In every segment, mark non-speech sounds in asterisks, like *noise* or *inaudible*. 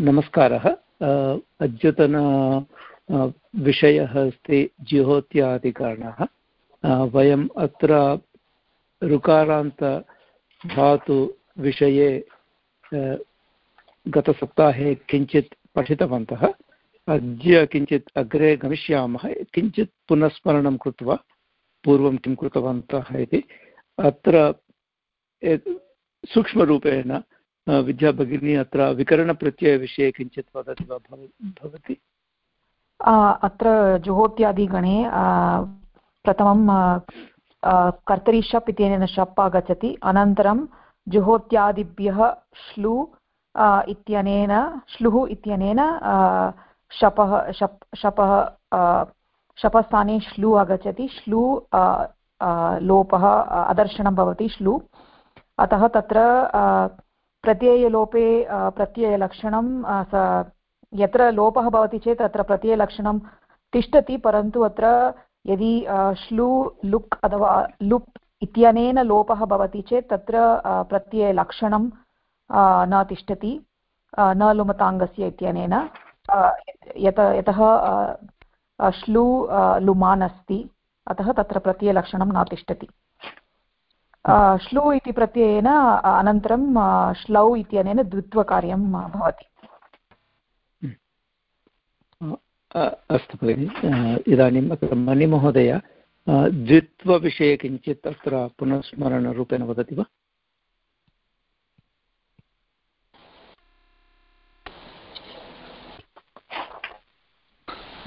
नमस्कारः। अद्यतन विषयः अस्ति जिहोत्यादिकरणः। वयम् अत्र ऋकारान्तधातुविषये गतसप्ताहे किञ्चित् पठितवन्तः। अद्य किञ्चित् अग्रे गमिष्यामः। किञ्चित् पुनस्मरणं कृत्वा पूर्वं किं कृतवन्तः इति। अत्र सूक्ष्मरूपेण विद्या भगिनी अत्र विकरणप्रत्ययविषये किञ्चित् वदति वा? भवति? अत्र जुहोत्यादिगणे प्रथमं कर्तरि शप् इत्यनेन शप् आगच्छति। अनन्तरं जुहोत्यादिभ्यः श्लु इत्यनेन, श्लुः इत्यनेन शपः, शप्, शपः शपस्थाने श्लु आगच्छति। श्लु लोपः अदर्शनं भवति श्लु। अतः तत्र प्रत्ययलोपे प्रत्ययलक्षणं यत्र लोपः भवति चेत् तत्र प्रत्ययलक्षणं तिष्ठति, परन्तु अत्र यदि श्लु, लुक् अथवा लुप् इत्यनेन लोपः भवति चेत् तत्र प्रत्ययलक्षणं न तिष्ठति न लुमताङ्गस्य इत्यनेन यत, यतः श्लु लुमान् अस्ति अतः तत्र प्रत्ययलक्षणं न तिष्ठति। श्लु इति प्रत्ययेन अनन्तरं श्लौ इत्यनेन द्वित्वकार्यं भवति। अस्तु भगिनि इदानीम् अत्र मणिमहोदय द्वित्वविषये किञ्चित् अत्र पुनस्मरणरूपेण वदति वा?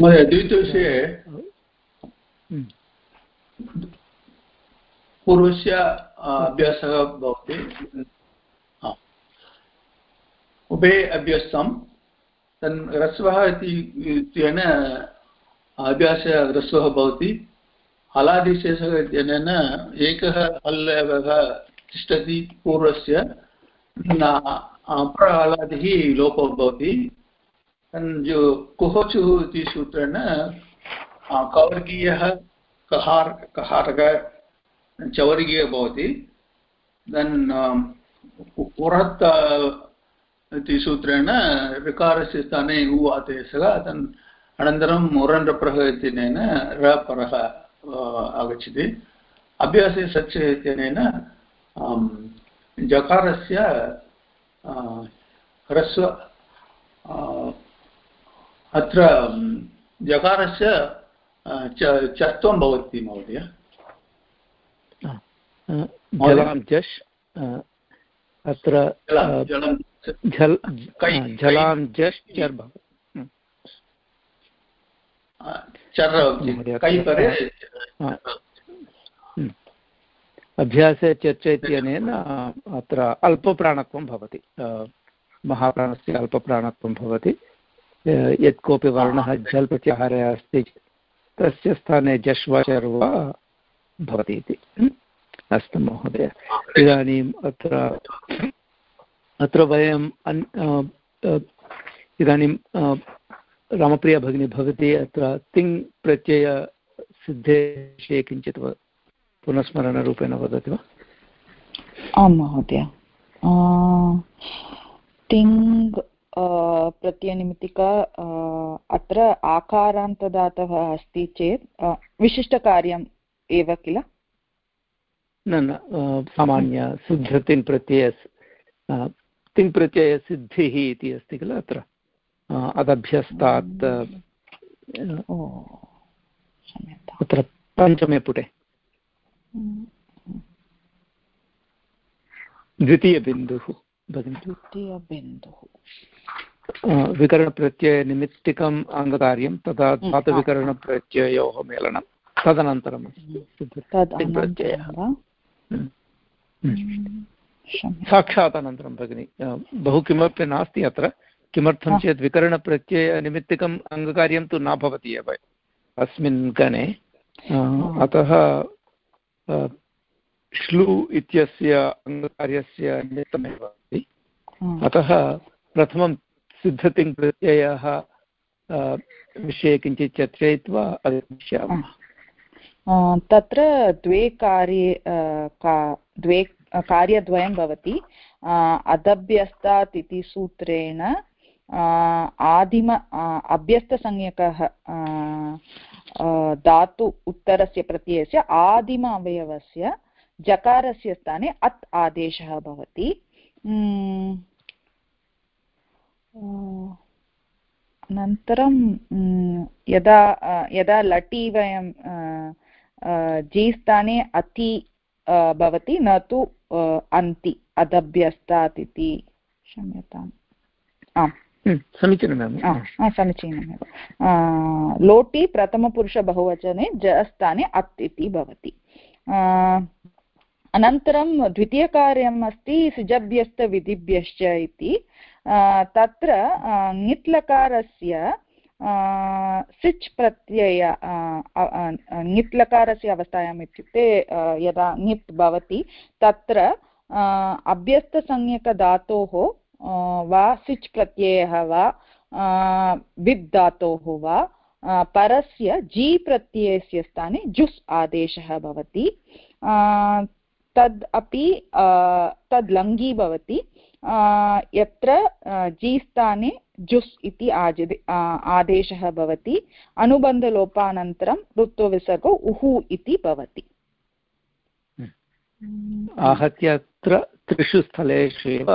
महोदय द्वितीयविषये पूर्वस्य अभ्यासः भवति। उभे अभ्यस्तं तन् ह्रस्वः इत्यनेन, अभ्यास ह्रस्वः भवति। हलादिशेषः इत्यनेन एकः हल् तिष्ठति पूर्वस्य। अपरहलादिः लोपः भवति। जो कुहोचुः इति सूत्रेण कवर्गीयः कहार् कहारः चवर्गीयः भवति। देन् उरत् इति सूत्रेण ऋकारस्य स्थाने उ आदेशः तन् अनन्तरम् उरण्डप्रः इत्यनेन रपरः आगच्छति। अभ्यासे सच्च इत्यनेन जकारस्य ह्रस्व अत्र जकारस्य चत्वं भवति महोदय। जलां जश् अत्र झलां जश् चर् अभ्यासे चर्च इत्यनेन अत्र अल्पप्राणत्वं भवति। महाप्राणस्य अल्पप्राणत्वं भवति। यत् कोऽपि वर्णः झल् प्रत्याहारे अस्ति तस्य स्थाने जश् वा चर् वा भवति इति। अस्तु महोदय। इदानीम् अत्र अत्र वयम् अन् इदानीं रामप्रिया भगिनी भवती अत्र तिङ् प्रत्ययसिद्धे विषये किञ्चित् पुनस्मरणरूपेण वदति वा? आं महोदय। तिङ् प्रत्ययनिमित्तिका अत्र आकारान्तदातः अस्ति चेत् विशिष्टकार्यम् एव किल? न न सामान्य सिद्धतिन् प्रत्यय तिङ् प्रत्ययसिद्धिः इति अस्ति किल अत्र? अदभ्यस्तात् अत्र पञ्चमे पुटे। द्वितीयबिन्दुः भगिनि। द्वितीयबिन्दुः। विकरणप्रत्ययनिमित्तिकम् अङ्गकार्यं तदा धातुविकरणप्रत्ययोः मेलनं तदनन्तरं प्रत्ययः साक्षात् अनन्तरं भगिनि बहु किमपि नास्ति अत्र किमर्थं चेत् विकरणप्रत्ययनिमित्तिकम् अङ्गकार्यं तु न भवति एव अस्मिन् गणे। अतः श्लू इत्यस्य अङ्गकार्यस्य निमित्तमेव अस्ति। अतः प्रथमं सिद्धतिङ् प्रत्ययः विषये किञ्चित् चर्चयित्वा आगमिष्यामः तत्र द्वे कार्ये का, द्वे कार्यद्वयं भवति। अदभ्यस्तात् इति सूत्रेण आदिम अभ्यस्तसंज्ञकः धातु उत्तरस्य प्रत्ययस्य आदिम अवयवस्य जकारस्य स्थाने अत् आदेशः भवति। अनन्तरं यदा यदा लटि वयं जी स्थाने अति भवति न तु अन्ति अदभ्यस्तात् इति क्षम्यताम्। आम्। समीचीनमेव समीचीनमेव लोटि प्रथमपुरुषबहुवचने ज स्थाने अत् इति भवति। अनन्तरं द्वितीयकार्यम् अस्ति सिजभ्यस्तविधिभ्यश्च इति। तत्र ङित्लकारस्य सिच् प्रत्यय ङित् अवस्थायाम् इत्युक्ते यदा ङित् भवति, तत्र अभ्यस्तसंज्ञकधातोः वा सिच् प्रत्ययः वा बिब् धातोः वा परस्य जी प्रत्ययस्य स्थाने जुस् आदेशः भवति। तद् अपि तद् लङ्घी भवति। यत्र जी स्थाने जुस् इति आदेशः भवति। अनुबन्धलोपानन्तरं ऋत्वविसर्गौ उहु इति भवति। आहत्य अत्र त्रिषु स्थलेषु एव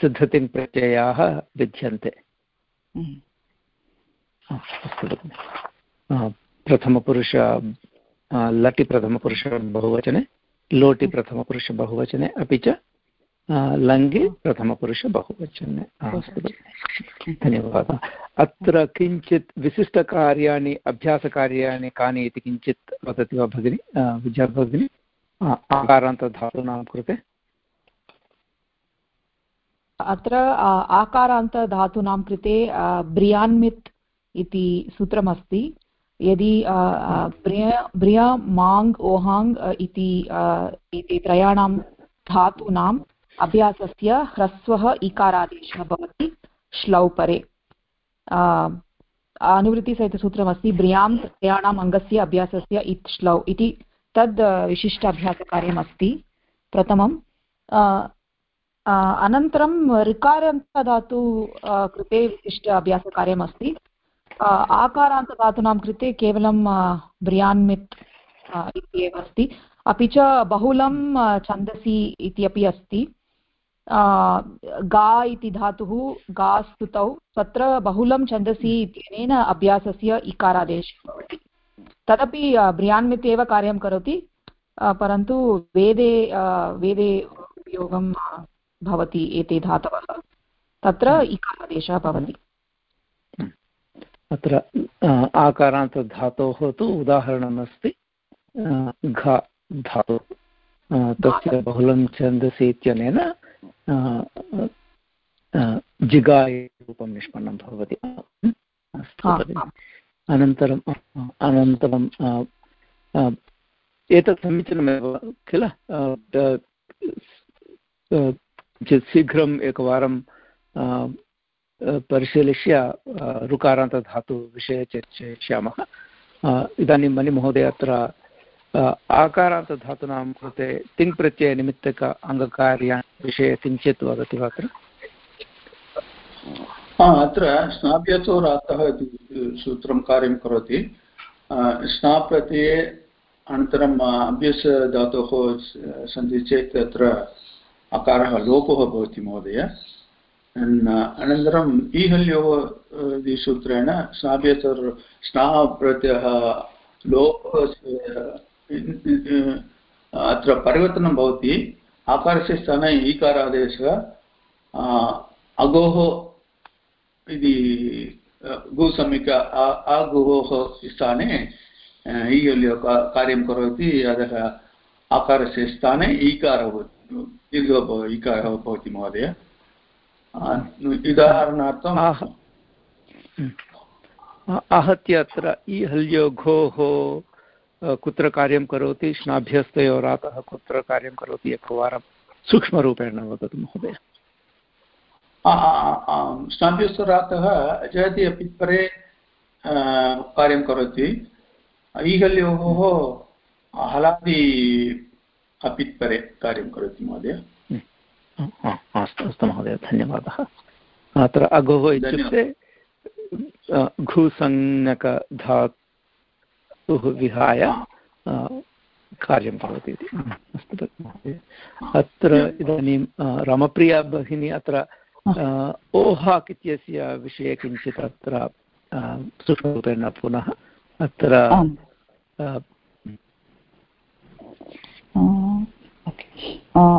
सिद्धतिङ् प्रत्ययाः विद्यन्ते। प्रथमपुरुष लटि प्रथमपुरुष बहुवचने लोटि प्रथमपुरुष बहुवचने अपि च लङ्गे प्रथमपुरुषबहुवचने अस्तु धन्यवादः। अत्र किञ्चित् विशिष्टकार्याणि अभ्यासकार्याणि कानि इति किञ्चित् वदति वा भगिनि? विद्या भगिनि? आकारान्तधातूनां कृते। अत्र आकारान्तधातूनां कृते ब्रियान्मित् इति सूत्रमस्ति। यदि ब्रिय ब्रिय माङ् ओहाङ् इति त्रयाणां धातूनां अभ्यासस्य ह्रस्वः इकारादेशः भवति श्लौ परे। अनुवृत्तिसहितसूत्रमस्ति ब्रियाँ त्रयाणाम् अङ्गस्य अभ्यासस्य इत् श्लौ इति तद् विशिष्ट अभ्यासकार्यमस्ति प्रथमम् अनन्तरं ऋकारान्तधातु कृते विशिष्ट अभ्यासकार्यमस्ति आकारान्तधातूनां कृते केवलं ब्रियान्मित् इत्येव अस्ति। अपि च बहुलं छन्दसि इति अस्ति। गा इति धातुः गा स्तुतौ तत्र बहुलं छन्दसि इत्यनेन अभ्यासस्य इकारादेशः भवति। तदपि ब्रियान्वित् एव कार्यं करोति परन्तु वेदे वेदे उपयोगं भवति एते धातवः। तत्र। इकारादेशः भवति। अत्र आकारान्तधातोः तु उदाहरणमस्ति घ धातु तस्य बहुलं छन्दसि इत्यनेन जिगाय रूपं निष्पन्नं भवति। अनन्तरम् अनन्तरं एतत् समीचीनमेव किल? किञ्चित् शीघ्रम् एकवारं परिशीलिष्य ऋकारान्तधातुविषये चर्चयिष्यामः। इदानीं मणिमहोदय अत्र आकारान्तधातूनां कृते तिङ्प्रत्ययनिमित्तक अङ्गकार्याविषये किञ्चित् वदति वा अत्र अत्र स्नाभ्यचोरातः इति सूत्रं कार्यं करोति. स्नाप्रत्यये अनन्तरम् अभ्यसधातोः सन्ति चेत् तत्र अकारः लोपः भवति महोदय. अनन्तरम् ईहल्योः इति सूत्रेण स्नाभ्यचोर् स्ना प्रत्ययः लोपस्य अत्र परिवर्तनं भवति आकारस्य स्थाने ईकारादेशः अगोः इति गुसमीक आगुहोः स्थाने ईयल्यो कार्यं करोति अतः आकारस्य स्थाने ईकारः दीर्घ ईकारः भवति महोदय उदाहरणार्थम् आहत्य अत्र ईहल्यो घोः कुत्र कार्यं करोति श्नाभ्यस्तयोरातः कुत्र कार्यं करोति एकवारं सूक्ष्मरूपेण वदतु महोदय। श्नाभ्यस्तरातः जयति अपि परे कार्यं करोति। ईहल्योः हलादि अपित्परे कार्यं करोति महोदय। अस्तु अस्तु महोदय धन्यवादः। अत्र अगोः इत्युक्ते घुसंज्ञकधातुः विहाय कार्यं करोति इति। अस्तु अत्र इदानीं रामप्रिया भगिनी अत्र ओहाक् इत्यस्य विषये किञ्चित् अत्र सूक्ष्मरूपेण पुनः अत्र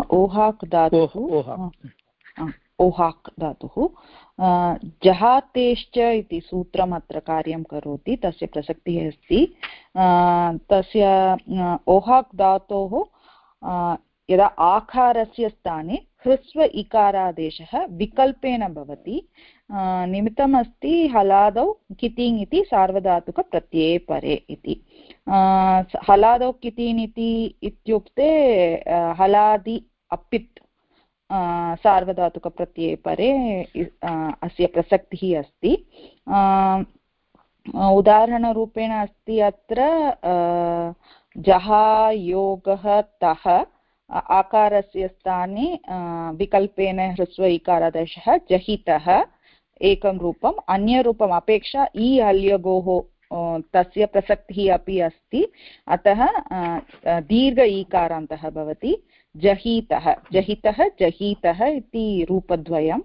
ओहाक् धातुः ओहाक् धातुः। जहातेश्च इति सूत्रम् अत्र कार्यं करोति, तस्य प्रसक्तिः अस्ति। तस्य ओहाक् धातोः यदा आकारस्य स्थाने ह्रस्व इकारादेशः विकल्पेन भवति निमित्तमस्ति हलादौ कितिङ् इति सार्वधातुकप्रत्यये परे इति। हलादौ कितिन् इति इत्युक्ते हलादि अपित् सार्वधातुकप्रत्यये परे अस्य प्रसक्तिः अस्ति। उदाहरणरूपेण अस्ति अत्र जहायोगः तः आकारस्य स्थाने विकल्पेन ह्रस्व इकारादशः, जहितः, एकं रूपम्, अन्यरूपम् अपेक्षा इ हल्यगोः तस्य प्रसक्तिः अपि अस्ति। अतः दीर्घ ईकारान्तः भवति। जहीतः, जहितः, जहीतः इति रूपद्वयम्।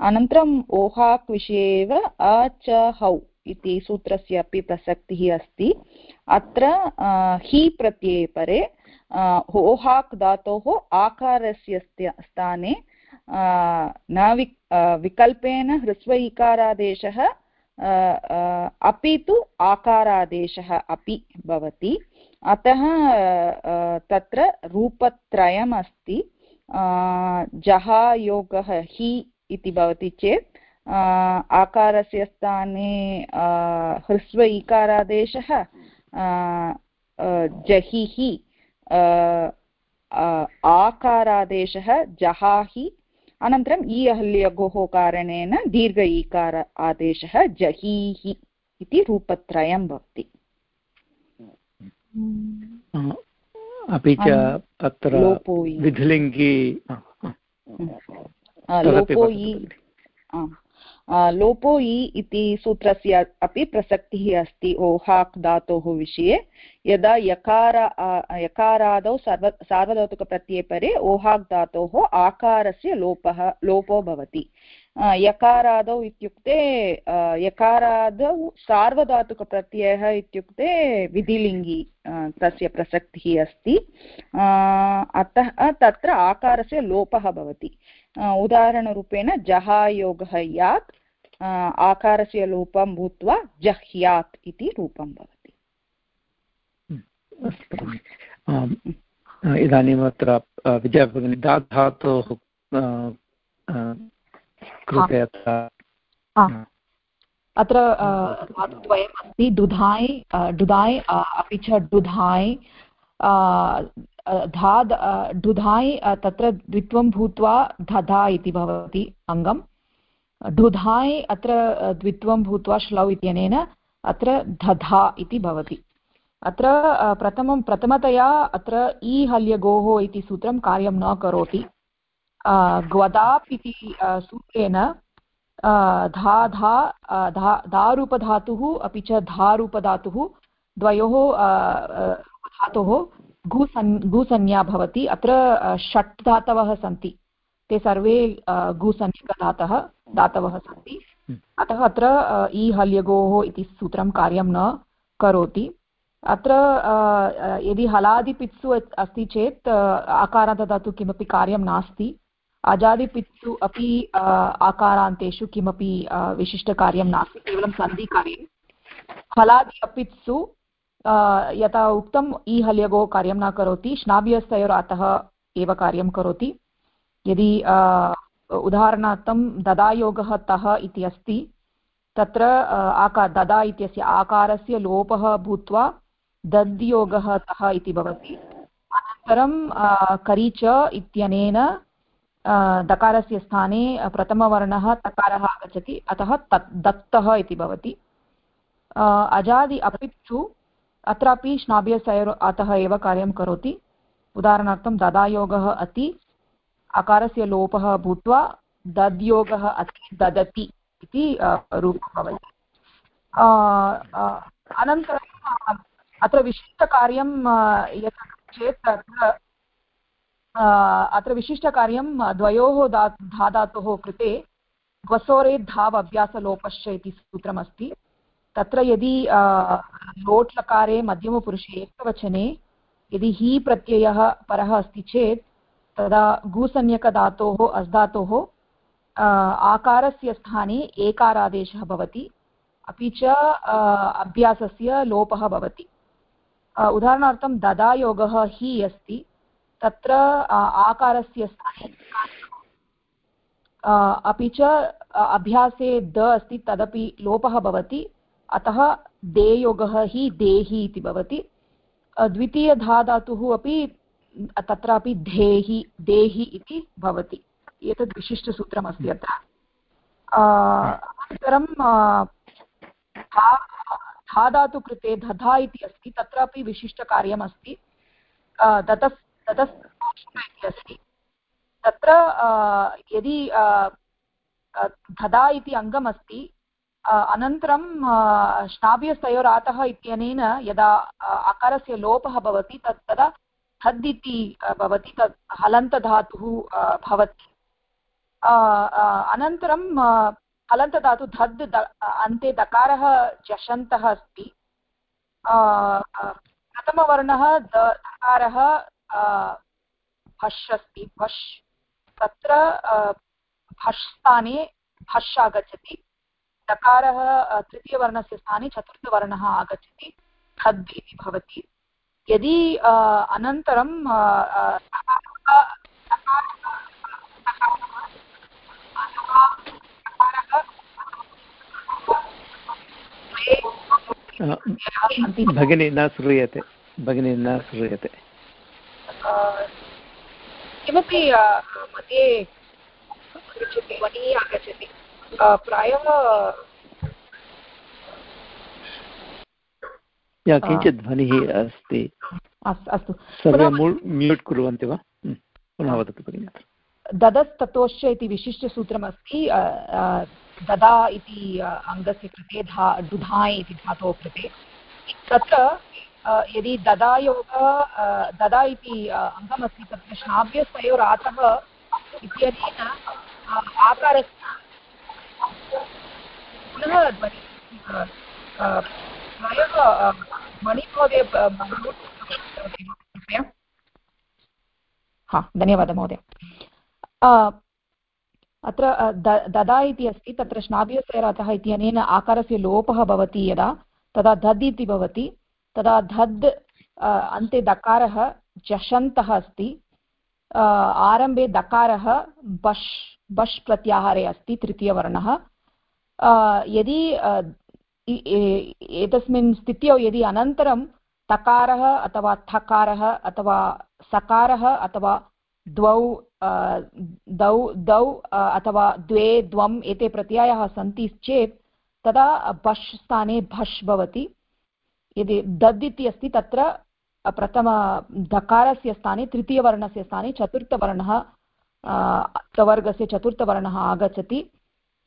अनन्तरम् ओहाक् विषये एव अ च हौ इति सूत्रस्य अपि प्रसक्तिः अस्ति। अत्र हि प्रत्यये परे ओहाक् धातोः आकारस्य स्थाने न वि विकल्पेन ह्रस्व इकारादेशः अपि तु आकारादेशः अपि भवति। अतः तत्र रूपत्रयम् अस्ति। जहायोगः हि इति भवति चेत् आकारस्य स्थाने ह्रस्व इकारादेशः जहिः आकारादेशः, जहाहि अनन्तरम् इ अहल्यगोः कारणेन दीर्घ ईकार आदेशः जहीः इति रूपत्रयं भवति। अपि च अत्र विधिलिङ्गि लोपो लोपो इ इति सूत्रस्य अपि प्रसक्तिः अस्ति ओहाक् धातोः विषये। यदा यकार यकारादौ सर्व सार्वधातुकप्रत्यये परे ओहाक् धातोः आकारस्य लोपः, लोपो भवति। यकारादौ इत्युक्ते यकारादौ सार्वधातुकप्रत्ययः इत्युक्ते विधिलिङ्गि तस्य प्रसक्तिः अस्ति। अतः, तत्र आकारस्य लोपः भवति। उदाहरणरूपेण जहायोगः यात् आकारस्य लोपं भूत्वा जह्यात् इति रूपं भवति। इदानीम् अत्र विद्याभगिनी धातोः कृते अत्र धातुद्वयम् अस्ति दुधाय् डुधाय् अपि च डुधाय् धा डुधाय् तत्र द्वित्वं भूत्वा धधा इति भवति अङ्गम्। ढुधाय् अत्र द्वित्वं भूत्वा श्लौ इत्यनेन अत्र धधा इति भवति। अत्र प्रथमं, प्रथमतया अत्र इ हल्यगोः इति सूत्रं कार्यं न करोति। ग्वदाप् इति सूत्रेण धा धा धा, धारूपधातुः अपि च धारूपधातुः द्वयोः धातोः घुसन् घुसंज्ञा भवति। अत्र षट् धातवः सन्ति। ते सर्वे घुसंज्ञकधातः धातवः सन्ति। हम्म। अतः अत्र इ हल्यगोः इति सूत्रं कार्यं न करोति। अत्र यदि हलादिपित्सु अस्ति चेत् आकारान्तदातु किमपि कार्यं नास्ति। अजादिपित्सु अपि आकारान्तेषु किमपि विशिष्टकार्यं नास्ति। केवलं सन्धिकार्यं। हलादि अपित्सु यथा उक्तम् इ हल्यगो कार्यं न करोति श्नाभ्यस्तयोरातः एव कार्यं करोति। यदि उदाहरणार्थं ददायोगः तः इति अस्ति, तत्र आका, ददा इत्यस्य आकारस्य लोपः भूत्वा दद्योगः तः इति भवति। अनन्तरं करीच इत्यनेन दकारस्य स्थाने प्रथमवर्णः तकारः आगच्छति, अतः तत् दत्तः इति भवति। अजादि अपित्सु अत्रापि श्नाभ्यसयोर् अतः एव कार्यं करोति। उदाहरणार्थं ददायोगः अति, अकारस्य लोपः भूत्वा दद्योगः अस्ति ददति इति रूपं भवति। अनन्तरम् अत्र विशिष्टकार्यं यत् चेत् अत्र अत्र विशिष्टकार्यं द्वयोः धा धाधातोः कृते वसोरे धाव अभ्यासलोपश्च इति सूत्रमस्ति। तत्र यदि लोट् लकारे मध्यमपुरुषे एकवचने यदि हि प्रत्ययः परः अस्ति चेत्, तदा गूसंज्ञकधातोः अस्धातोः आकारस्य स्थाने एकारादेशः भवति, अपि च अभ्यासस्य लोपः भवति। उदाहरणार्थं ददायोगः हि अस्ति, तत्र आकारस्य स्थाने अपि च अभ्यासे द अस्ति, तदपि लोपः भवति अतः देयोगः हि देहि इति भवति। द्वितीयधाधातुः अपि तत्रापि धेहि, देहि इति भवति। एतद् विशिष्टसूत्रमस्ति अत्र। अनन्तरं धाधातु कृते दधा इति अस्ति, तत्रापि विशिष्टकार्यमस्ति। दतस् दतस् इति अस्ति। तत्र यदि धदा इति अङ्गमस्ति अनन्तरं श्नाभ्यस्तयोरातः इत्यनेन यदा अकारस्य लोपः भवति, तत् तदा हद् इति भवति, तत् हलन्तधातुः भवति। अनन्तरं हलन्तधातु धद् अन्ते दकारः जषन्तः अस्ति। प्रथमवर्णः दकारः भष् अस्ति। भष् तत्र भष् स्थाने भष् आगच्छति। दकारः तृतीयवर्णस्य स्थाने चतुर्थवर्णः आगच्छति खद् इति भवति। यदि अनन्तरं भगिनी न श्रूयते। भगिनी न श्रूयते। किमपि मध्ये आगच्छति आगच्छति। प्रायः या किञ्चित् ध्वनिः अस्ति। अस्तु सर्वे म्यूट् कुर्वन्ति वा? पुनः वदतु भगिनि ददस्ततोश्च इति विशिष्टसूत्रमस्ति ददा इति अङ्गस्य कृते धा दुधाय् इति धातोः कृते। तत्र यदि ददायोग ददा इति अङ्गमस्ति तत्र श्नाभ्यस्तयोरातः इत्यनेन आकारस्य पुनः प्रायः मणिमहोदय हा धन्यवादः महोदय। अत्र ददा इति अस्ति, तत्र श्नाभ्यस्तैरातः इत्यनेन आकारस्य लोपः भवति यदा, तदा धद् इति भवति, तदा धद् अन्ते दकारः जषन्तः अस्ति आरम्भे दकारः बश् बश् प्रत्याहारे अस्ति, तृतीयवर्णः। यदि एतस्मिन् स्थित्यौ यदि अनन्तरं तकारः अथवा थकारः अथवा सकारः अथवा द्वौ द्वौ द्वौ अथवा द्वे, द्वम् एते प्रत्ययाः सन्ति चेत् तदा भष् स्थाने भष् भवति। यदि दद् इति अस्ति तत्र प्रथम धकारस्य स्थाने, तृतीयवर्णस्य स्थाने चतुर्थवर्णः वर्गस्य चतुर्थवर्णः आगच्छति।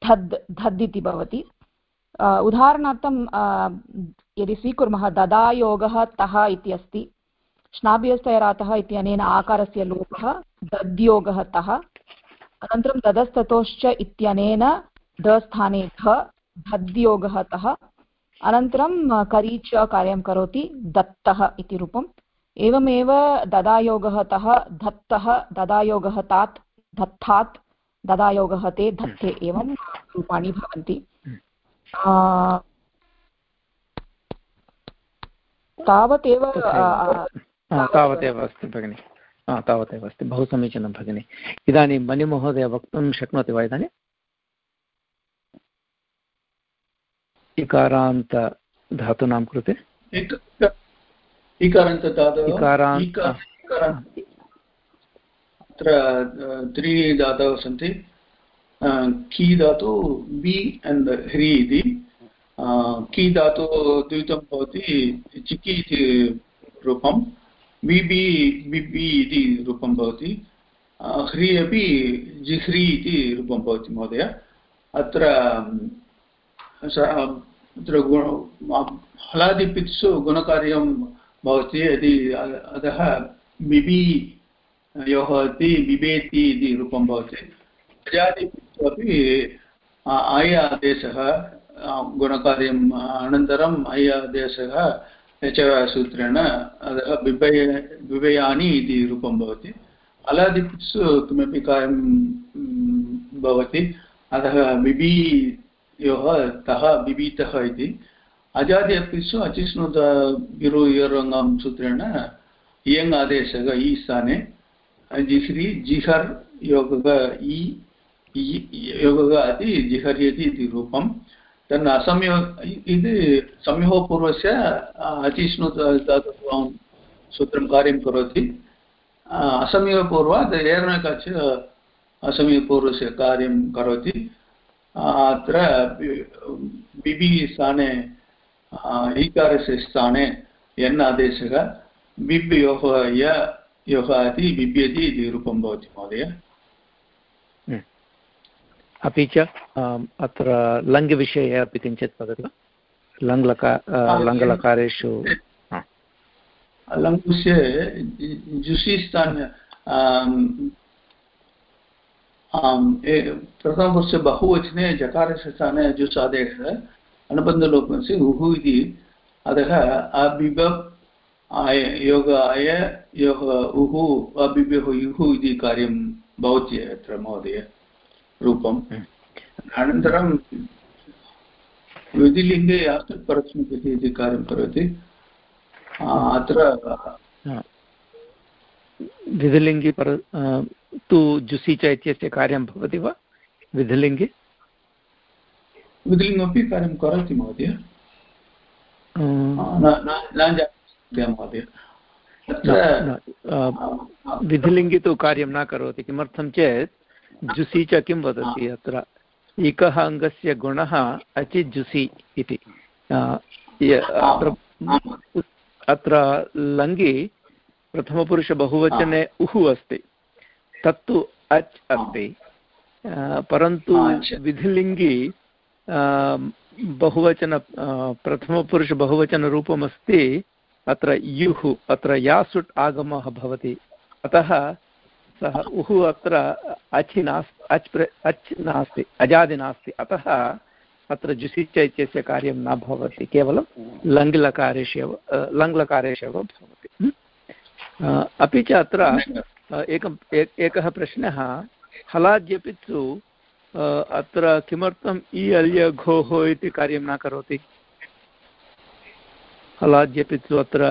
धद् धद् इति भवति उदाहरणार्थं यदि स्वीकुर्मः ददायोगः तः इति अस्ति श्नाभ्यस्तयरातः इत्यनेन आकारस्य लोपः, दद्योगः तः, अनन्तरं ददस्ततोश्च इत्यनेन दस्थाने ध धद्योगः तः, अनन्तरं करी च कार्यं करोति दत्तः इति रूपम्। एवमेव ददायोगः तः, धत्तः, ददायोगः तात् धत्तात् ददायोगः ते धत्ते एवं रूपाणि भवन्ति। तावदेव तावदेव अस्ति भगिनि। तावदेव अस्ति। बहु समीचीनं भगिनि। इदानीं मणिमहोदय वक्तुं शक्नोति वा इदानीम् इकारान्त धातूनां कृते इकारान्त अत्र त्रीणि धातवः सन्ति की धातु बि अण्ड् ह्री इति की धातु द्वितं भवति चिकि इति रूपं, बिबि बिबि इति रूपं भवति ह्री अपि जिह्री इति रूपं भवति महोदय। अत्र अत्र गुण हलादिपित्सु गुणकार्यं भवति यदि अतः बिबि योः इति बिबेति इति रूपं भवति। प्रजादिपित्सु अपि अय आदेशः गुणकार्यम् अनन्तरम् अय आदेशः यचसूत्रेण अतः बिबय बिबयानि इति रूपं भवति। अलादिपित्सु किमपि कार्यं भवति। अतः बिबि योः तः बिबीतः इति। अपिसु अचिष्णुत गिरु सूत्रेण इयङ् आदेशः इ स्थाने जिह्रि जिहर् योगः इ योगः इति जिहर्यति इति रूपं तन् असंयो इति संयोगपूर्वस्य धातुत्वं सूत्रं कार्यं करोति असंयोगपूर्वात् एर्णकच असंयोगपूर्वस्य कार्यं करोति अत्र बिबि स्थाने ईकारस्य स्थाने यन् आदेशः बिब् योः य योः इति बिब्यति इति रूपं भवति महोदय। अपि च अत्र लङ्घविषये अपि किञ्चित् वदति। लङ्लका लङ्लकारेषु लङ्कुस्य जुषि स्थाने प्रथमपुरुषे बहुवचने जकारस्य स्थाने जुस् आदेशः अनुबन्धलोपस्य उः इति अतः अबिब आय योग आय योः उः अबिभ्योः युः इति कार्यं भवति अत्र महोदय रूपम्। अनन्तरं विधिलिङ्गे आस्तत् परस्मिन् इति कार्यं करोति। अत्र विधिलिङ्गि पर तु जुसि च इत्यस्य कार्यं भवति वा? विधिलिङ्गे विधिलिङ्गमपि कार्यं करोति महोदय। महोदय। विधिलिङ्गि तु कार्यं न करोति किमर्थं चेत् जुसि च किं वदति अत्र? एकः अङ्गस्य गुणः अचित् जुसि इति। अत्र अत्र लङ्गि प्रथमपुरुषबहुवचने उः अस्ति। तत्तु अच् अस्ति। परन्तु विधिलिङ्गि बहुवचन प्रथमपुरुषबहुवचनरूपमस्ति। अत्र युः अत्र यासुट् आगमः भवति। अतः सः उः अत्र अचि नास् अच् प्र अच् नास्ति, अजादि नास्ति। अतः अत्र जुसिच इत्यस्य कार्यं न भवति, केवलं लङ्लकारेषु एव लङ्लकारेषु एव भवति। अपि च अत्र एकम् एकः प्रश्नः हलाद्यपित्सु अत्र किमर्थम् इ अल्य घोः इति कार्यं न करोति? हलाद्यपित्सु अत्र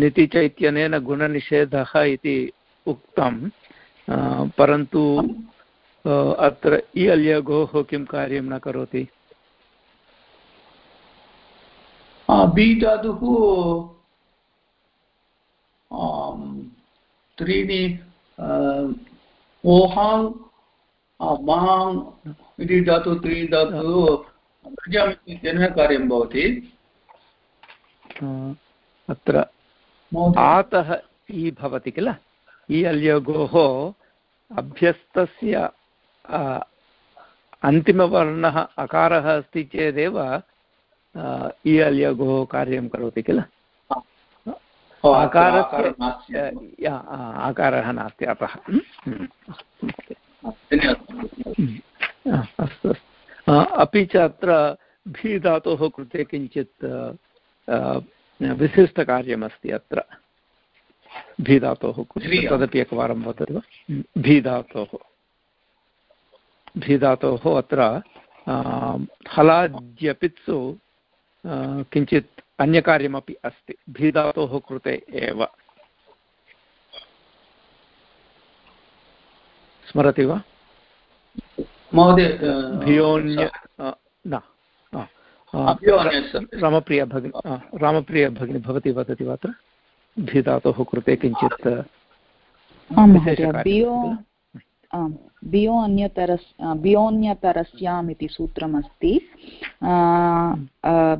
निति च इत्यनेन गुणनिषेधः इति उक्तं परन्तु अत्र इ अल्य घोः किं कार्यं न करोति? बि धातुः त्रीणि ओहाङ् माङ् इति धातु त्रीणि धातु कार्यं भवति। अत्र आतः इ भवति किल? इ अल्यगोः अभ्यस्तस्य अन्तिमवर्णः अकारः अस्ति चेदेव इ अल्यगोः कार्यं करोति किल? आकारस्य आकारः नास्ति। अतः। अस्तु अस्तु। अपि च अत्र भी धातोः कृते किञ्चित् विशिष्टकार्यमस्ति अत्र। भी धातोः कृते तदपि एकवारं वदतु। वा भी धातोः भी धातोः अत्र हलाद्यपित्सु किञ्चित् अन्यकार्यमपि अस्ति। भीधातोः कृते एव। स्मरति वा? महोदय भियोन्य न। रामप्रिया भगिनी रामप्रिया भगिनी भवती वदति वा अत्र भीधातोः कृते किञ्चित् बियो बियोन्यतरस्याम् इति सूत्रमस्ति।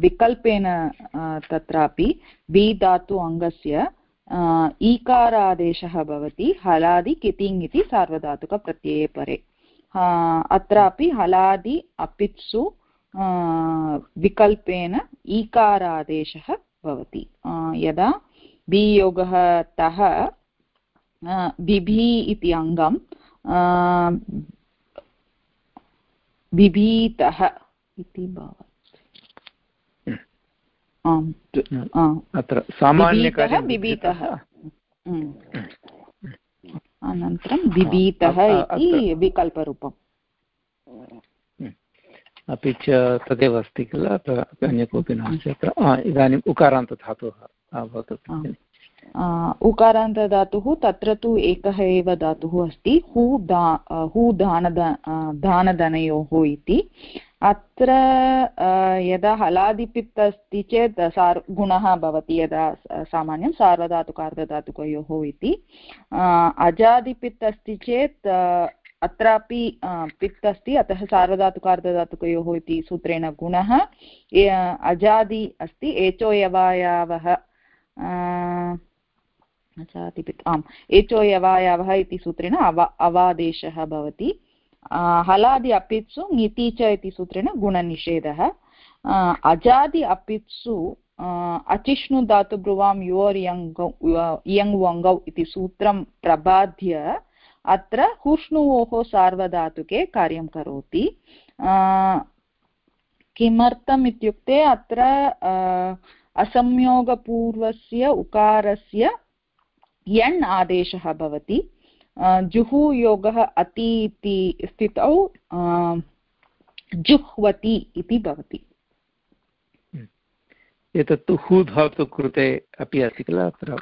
विकल्पेन तत्रापि बि धातु अङ्गस्य ईकारादेशः भवति हलादि कितिङ् इति सार्वधातुकप्रत्यये परे। अत्रापि हलादि अपित्सु विकल्पेन ईकारादेशः भवति। यदा बियोगः तः बिभि इति अङ्गं बिभीतः इति भवति। अत्र सामान्यतः बिभीतः अनन्तरं बिभीतः इति विकल्परूपम्। अपि च तदेव अस्ति किल? अन्य कोऽपि नास्ति अत्र इदानीम् उकारान्तधातुः भवतु उकारान्तधातुः तत्र तु एकः एव धातुः अस्ति हू दा हू दानद दानधनयोः इति। अत्र यदा हलादिपित् अस्ति चेत् सार् गुणः भवति यदा सामान्यं सार्वधातुकार्धधातुकयोः इति। अजादिपित् अस्ति चेत् अत्रापि पित् अस्ति, अतः सार्वधातुकार्धधातुकयोः इति सूत्रेण गुणः। अजादि अस्ति, एचोयवायावः अजादिपित् आम्, एचोयवायावः इति सूत्रेण अवा, अवादेशः भवति। हलादि अपित्सु, ङिति च इति सूत्रेण गुणनिषेधः। अजादि अपित्सु अचिष्णु धातुब्रुवां योर् यङ् इयङ् वङ्गौ इति सूत्रं प्रबाद्य अत्र हुष्णुवोः सार्वधातुके कार्यं करोति. किमर्थम् इत्युक्ते अत्र असंयोगपूर्वस्य उकारस्य यण् आदेशः भवति. जुहुयोगः अति इति स्थितौ जुह्वति इति भवति. एतत्तु हू धातु कृते अपि अस्ति किल? अत्र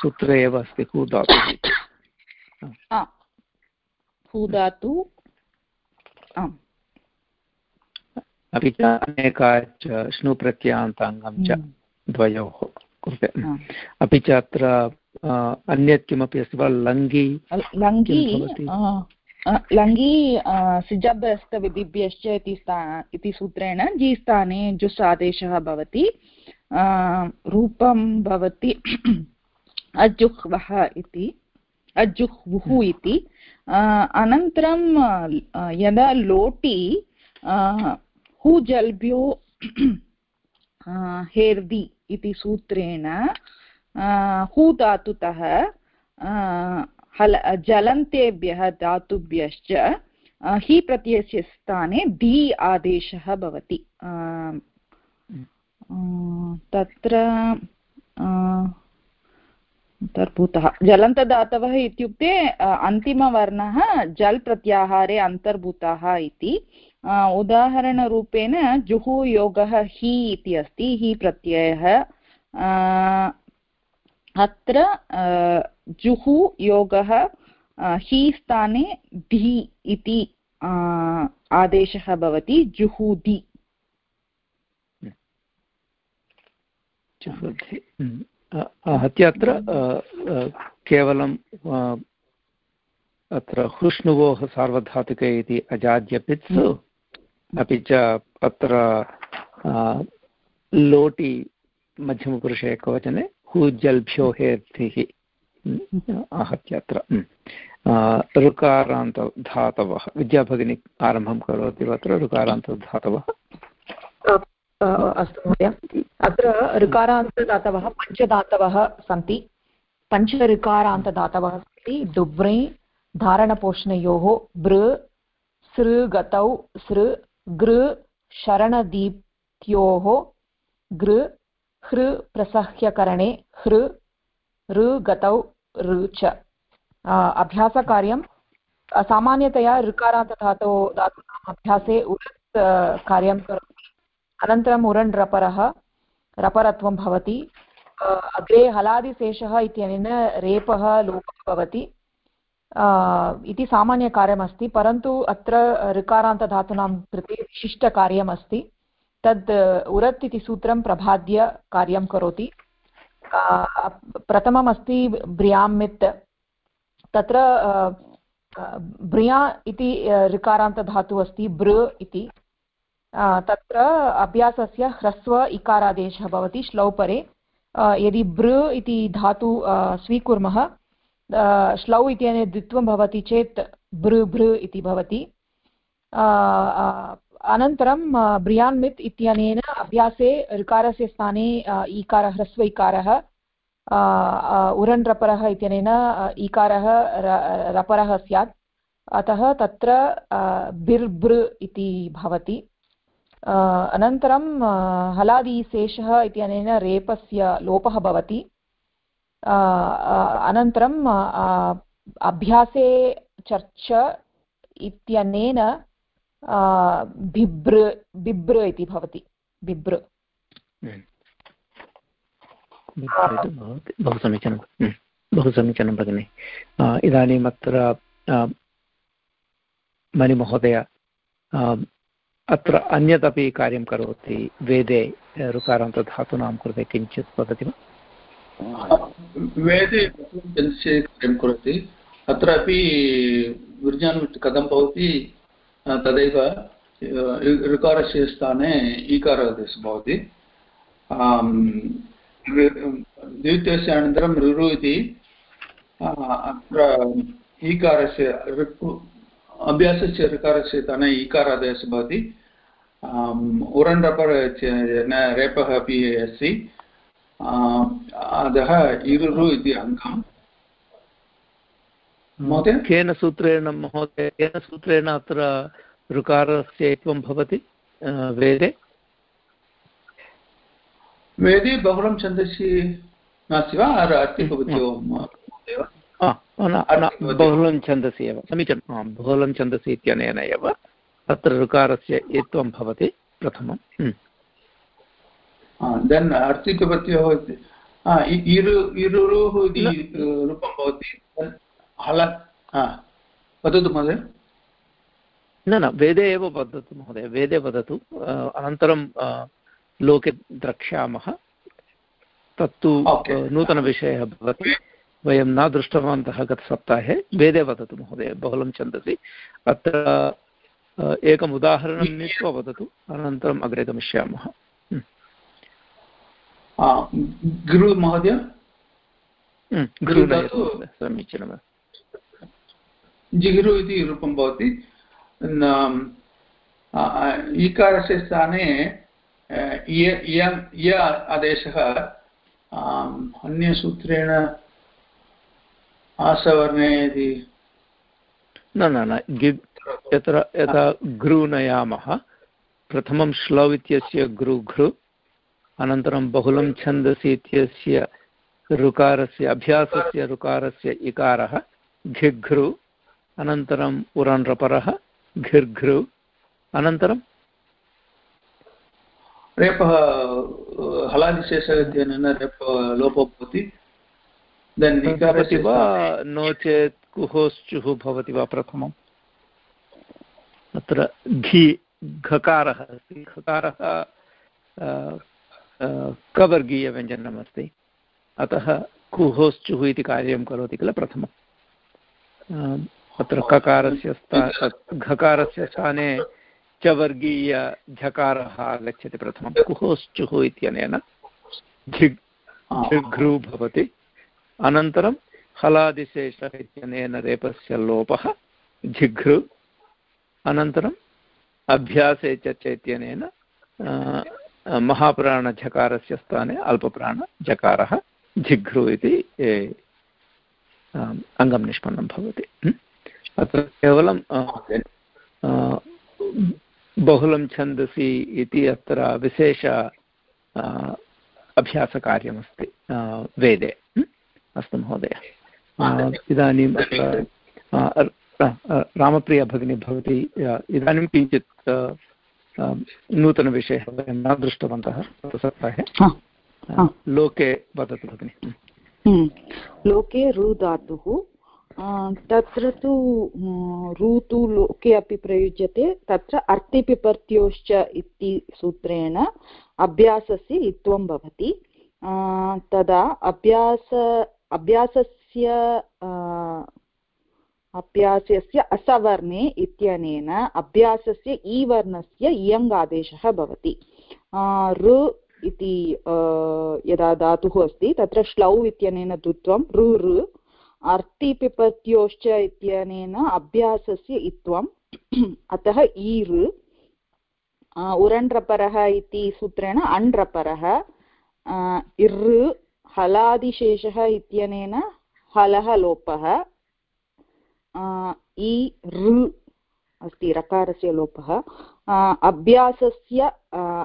सूत्रे एव अस्ति हू धातु हू धातु आम्। अपि च अनेका च श्नुप्रत्ययान्ताङ्गं च द्वयोः कृते। अपि च अत्र अन्यत् किमपि अस्ति वा? लङ्घि लङ्घि लङ्घि सिजबस्तविधिभ्यश्च इति स्था इति सूत्रेण जि स्थाने जुस् आदेशः भवति रूपं भवति। अजुह्वः इति। अजुह्वुः इति अनन्तरं यदा लोटि हुजल्भ्यो हेर्दि इति सूत्रेण हू धातुतः हल, जलन्तेभ्यः धातुभ्यश्च हि प्रत्ययस्य स्थाने दि आदेशः भवति। तत्र अन्तर्भूतः जलन्तदातवः इत्युक्ते अन्तिमवर्णः जल् प्रत्याहारे अन्तर्भूतः इति। उदाहरणरूपेण जुहु योगः हि इति अस्ति हि प्रत्ययः। अत्र जुहु योगः हि स्थाने धि इति आदेशः भवति जुहुदि आहत्य अत्र केवलं अत्र हुष्णुवोः सार्वधातुके इति अजाद्यपित्सु अपि च अत्र लोटि मध्यमपुरुषे एकवचने हूजल्भ्यो हेर्थिः आहत्य अत्र ऋकारान्तधातवः। विद्याभगिनी आरम्भं करोति वा अत्र ऋकारान्तधातवः? अस्तु महोदय। अत्र ऋकारान्तदातवः, पञ्चदातवः सन्ति। पञ्च ऋकारान्तदातवः सन्ति। डुब्रे धारणपोषणयोः, बृ, सृ, गतौ, सृ, गृ, शरणदीप्त्योः, गृ हृ प्रसह्यकरणे हृ ऋ, गतौ, ऋ च। अभ्यासकार्यं सामान्यतया ऋकारान्तधातो धातूनाम् अभ्यासे उरत् कार्यं करोति। अनन्तरम् उरण् रपरः, रपरत्वं भवति। अग्रे हलादिशेषः इत्यनेन रेपः लोपः भवति। इति सामान्यकार्यमस्ति, परन्तु अत्र ऋकारान्तधातूनां कृते विशिष्टकार्यमस्ति। तद् उरत् इति सूत्रं प्रभाद्य कार्यं करोति। प्रथमम् अस्ति ब्रियामित्। तत्र ब्रिया इति ऋकारान्तधातुः अस्ति बृ इति। तत्र अभ्यासस्य ह्रस्व इकारादेशः भवति श्लौपरे यदि बृ इति धातु स्वीकुर्मः श्लौ इत्यनेन द्वित्वं भवति चेत् बृ बृ इति भवति। अनन्तरं ब्रियान्मित् इत्यनेन अभ्यासे ऋकारस्य स्थाने ईकारः, ह्रस्व इकारः उरन् इत्यनेन ईकारः रपरः स्यात्। अतः तत्र बिर्बृ इति भवति। अनन्तरं हलादिशेषः इत्यनेन रेपस्य लोपः भवति। अनन्तरं अभ्यासे चर्च इत्यनेन बिभ्र बिभ्र इति भवति। हम्म। बहु समीचीनं। बहु समीचीनं भगिनि। इदानीम् अत्र मणिमहोदय अत्र अन्यदपि कार्यं करोति। वेदे ऋकारान्तधातूनां कृते किञ्चित् वदति वा? वेदे कार्यं करोति। अत्रापि विज्ञानं कथं भवति? तदैव ऋकारस्य स्थाने ईकारादेशः भवति। द्वितीयस्य अनन्तरं ऋरु इति अत्र ईकारस्य ऋक्, अभ्यासस्य ऋकारस्य स्थाने ईकारादेशः भवति। उरण्डपर रेपः अपि अस्ति अतः इरुरु इति अङ्गम् महोदय केन सूत्रेण महोदय केन सूत्रेण अत्र ऋकारस्य त्वं भवति वेदे वेदे बहुलं छन्दसि नास्ति वा बहुलं छन्दसि एव समीचीनं बहुलं छन्दसि इत्यनेन एव अत्र ऋकारस्य एत्वं भवति प्रथमं। देन् अर्थिकपत्योः इरु इरुरुः इति रूपं भवति। हल वदतु महोदय। न न वेदे एव वदतु महोदय। वेदे वदतु अनन्तरं लोके द्रक्ष्यामः। तत्तु नूतनविषयः भवति। वयं न दृष्टवन्तः गतसप्ताहे। वेदे वदतु महोदय बहुलं छन्दसि। अत्र एकम् उदाहरणं नीत्वा वदतु अनन्तरम् अग्रे गमिष्यामः। गुरु महोदय? समीचीनम् जिगिरु इति रूपं भवति। ईकारस्य स्थाने य आदेशः अन्यसूत्रेण आसवर्णे इति। न न न यत्र यथा घृ नयामः प्रथमं श्लौ इत्यस्य घृ घृ अनन्तरं बहुलं छन्दसि इत्यस्य ऋकारस्य अभ्यासस्य ऋकारस्य इकारः घिघ्रु अनन्तरम् उरान्रपरः घिर्घृ अनन्तरं रेपः हलादिशेषेन रेप लोपो भवति। भवति वा नो चेत् कुहोश्चुः भवति वा प्रथमम्? अत्र घि घकारः अस्ति। घकारः कवर्गीयव्यञ्जनमस्ति अतः कुहोश्चुः इति कार्यं करोति किल प्रथमम्? अत्र ककारस्य स्था घकारस्य स्थाने च वर्गीय झकारः आगच्छति प्रथमं कुहोश्चुः इत्यनेन झिघ्रू भवति। अनन्तरं हलादिशेषः इत्यनेन रेपस्य लोपः झिघ्रु अनन्तरम् अभ्यासे च इत्यनेन महाप्राणझकारस्य स्थाने अल्पप्राणझकारः झिघ्रु इति अङ्गं निष्पन्नं भवति। अत्र केवलं बहुलं छन्दसि इति अत्र विशेष अभ्यासकार्यमस्ति वेदे। अस्तु महोदय। इदानीं रामप्रिया भगिनी भवती इदानीं किञ्चित् नूतनविषयः वयं न दृष्टवन्तः सप्ताहे। लोके वदतु भगिनि। लोके रु धातुः तत्र तु ऋतु लोके अपि प्रयुज्यते तत्र अर्तिपिपर्त्योश्च इति सूत्रेण अभ्यासस्य इत्वं भवति। तदा अभ्यास अभ्यासस्य अभ्यासस्य असवर्णे इत्यनेन अभ्यासस्य ईवर्णस्य इयङ् आदेशः भवति ऋ इति यदा धातुः अस्ति, तत्र श्लौ इत्यनेन द्वित्वं, ऋ ऋ। अर्तिपिपत्योश्च इत्यनेन अभ्यासस्य इत्वम्। अतः ईर् उरण्ड्रपरः इति सूत्रेण अण्ड्रपरः। इर्, हलादिशेषः इत्यनेन हलः लोपः। इ ऋ अस्ति, रकारस्य लोपः। अभ्यासस्य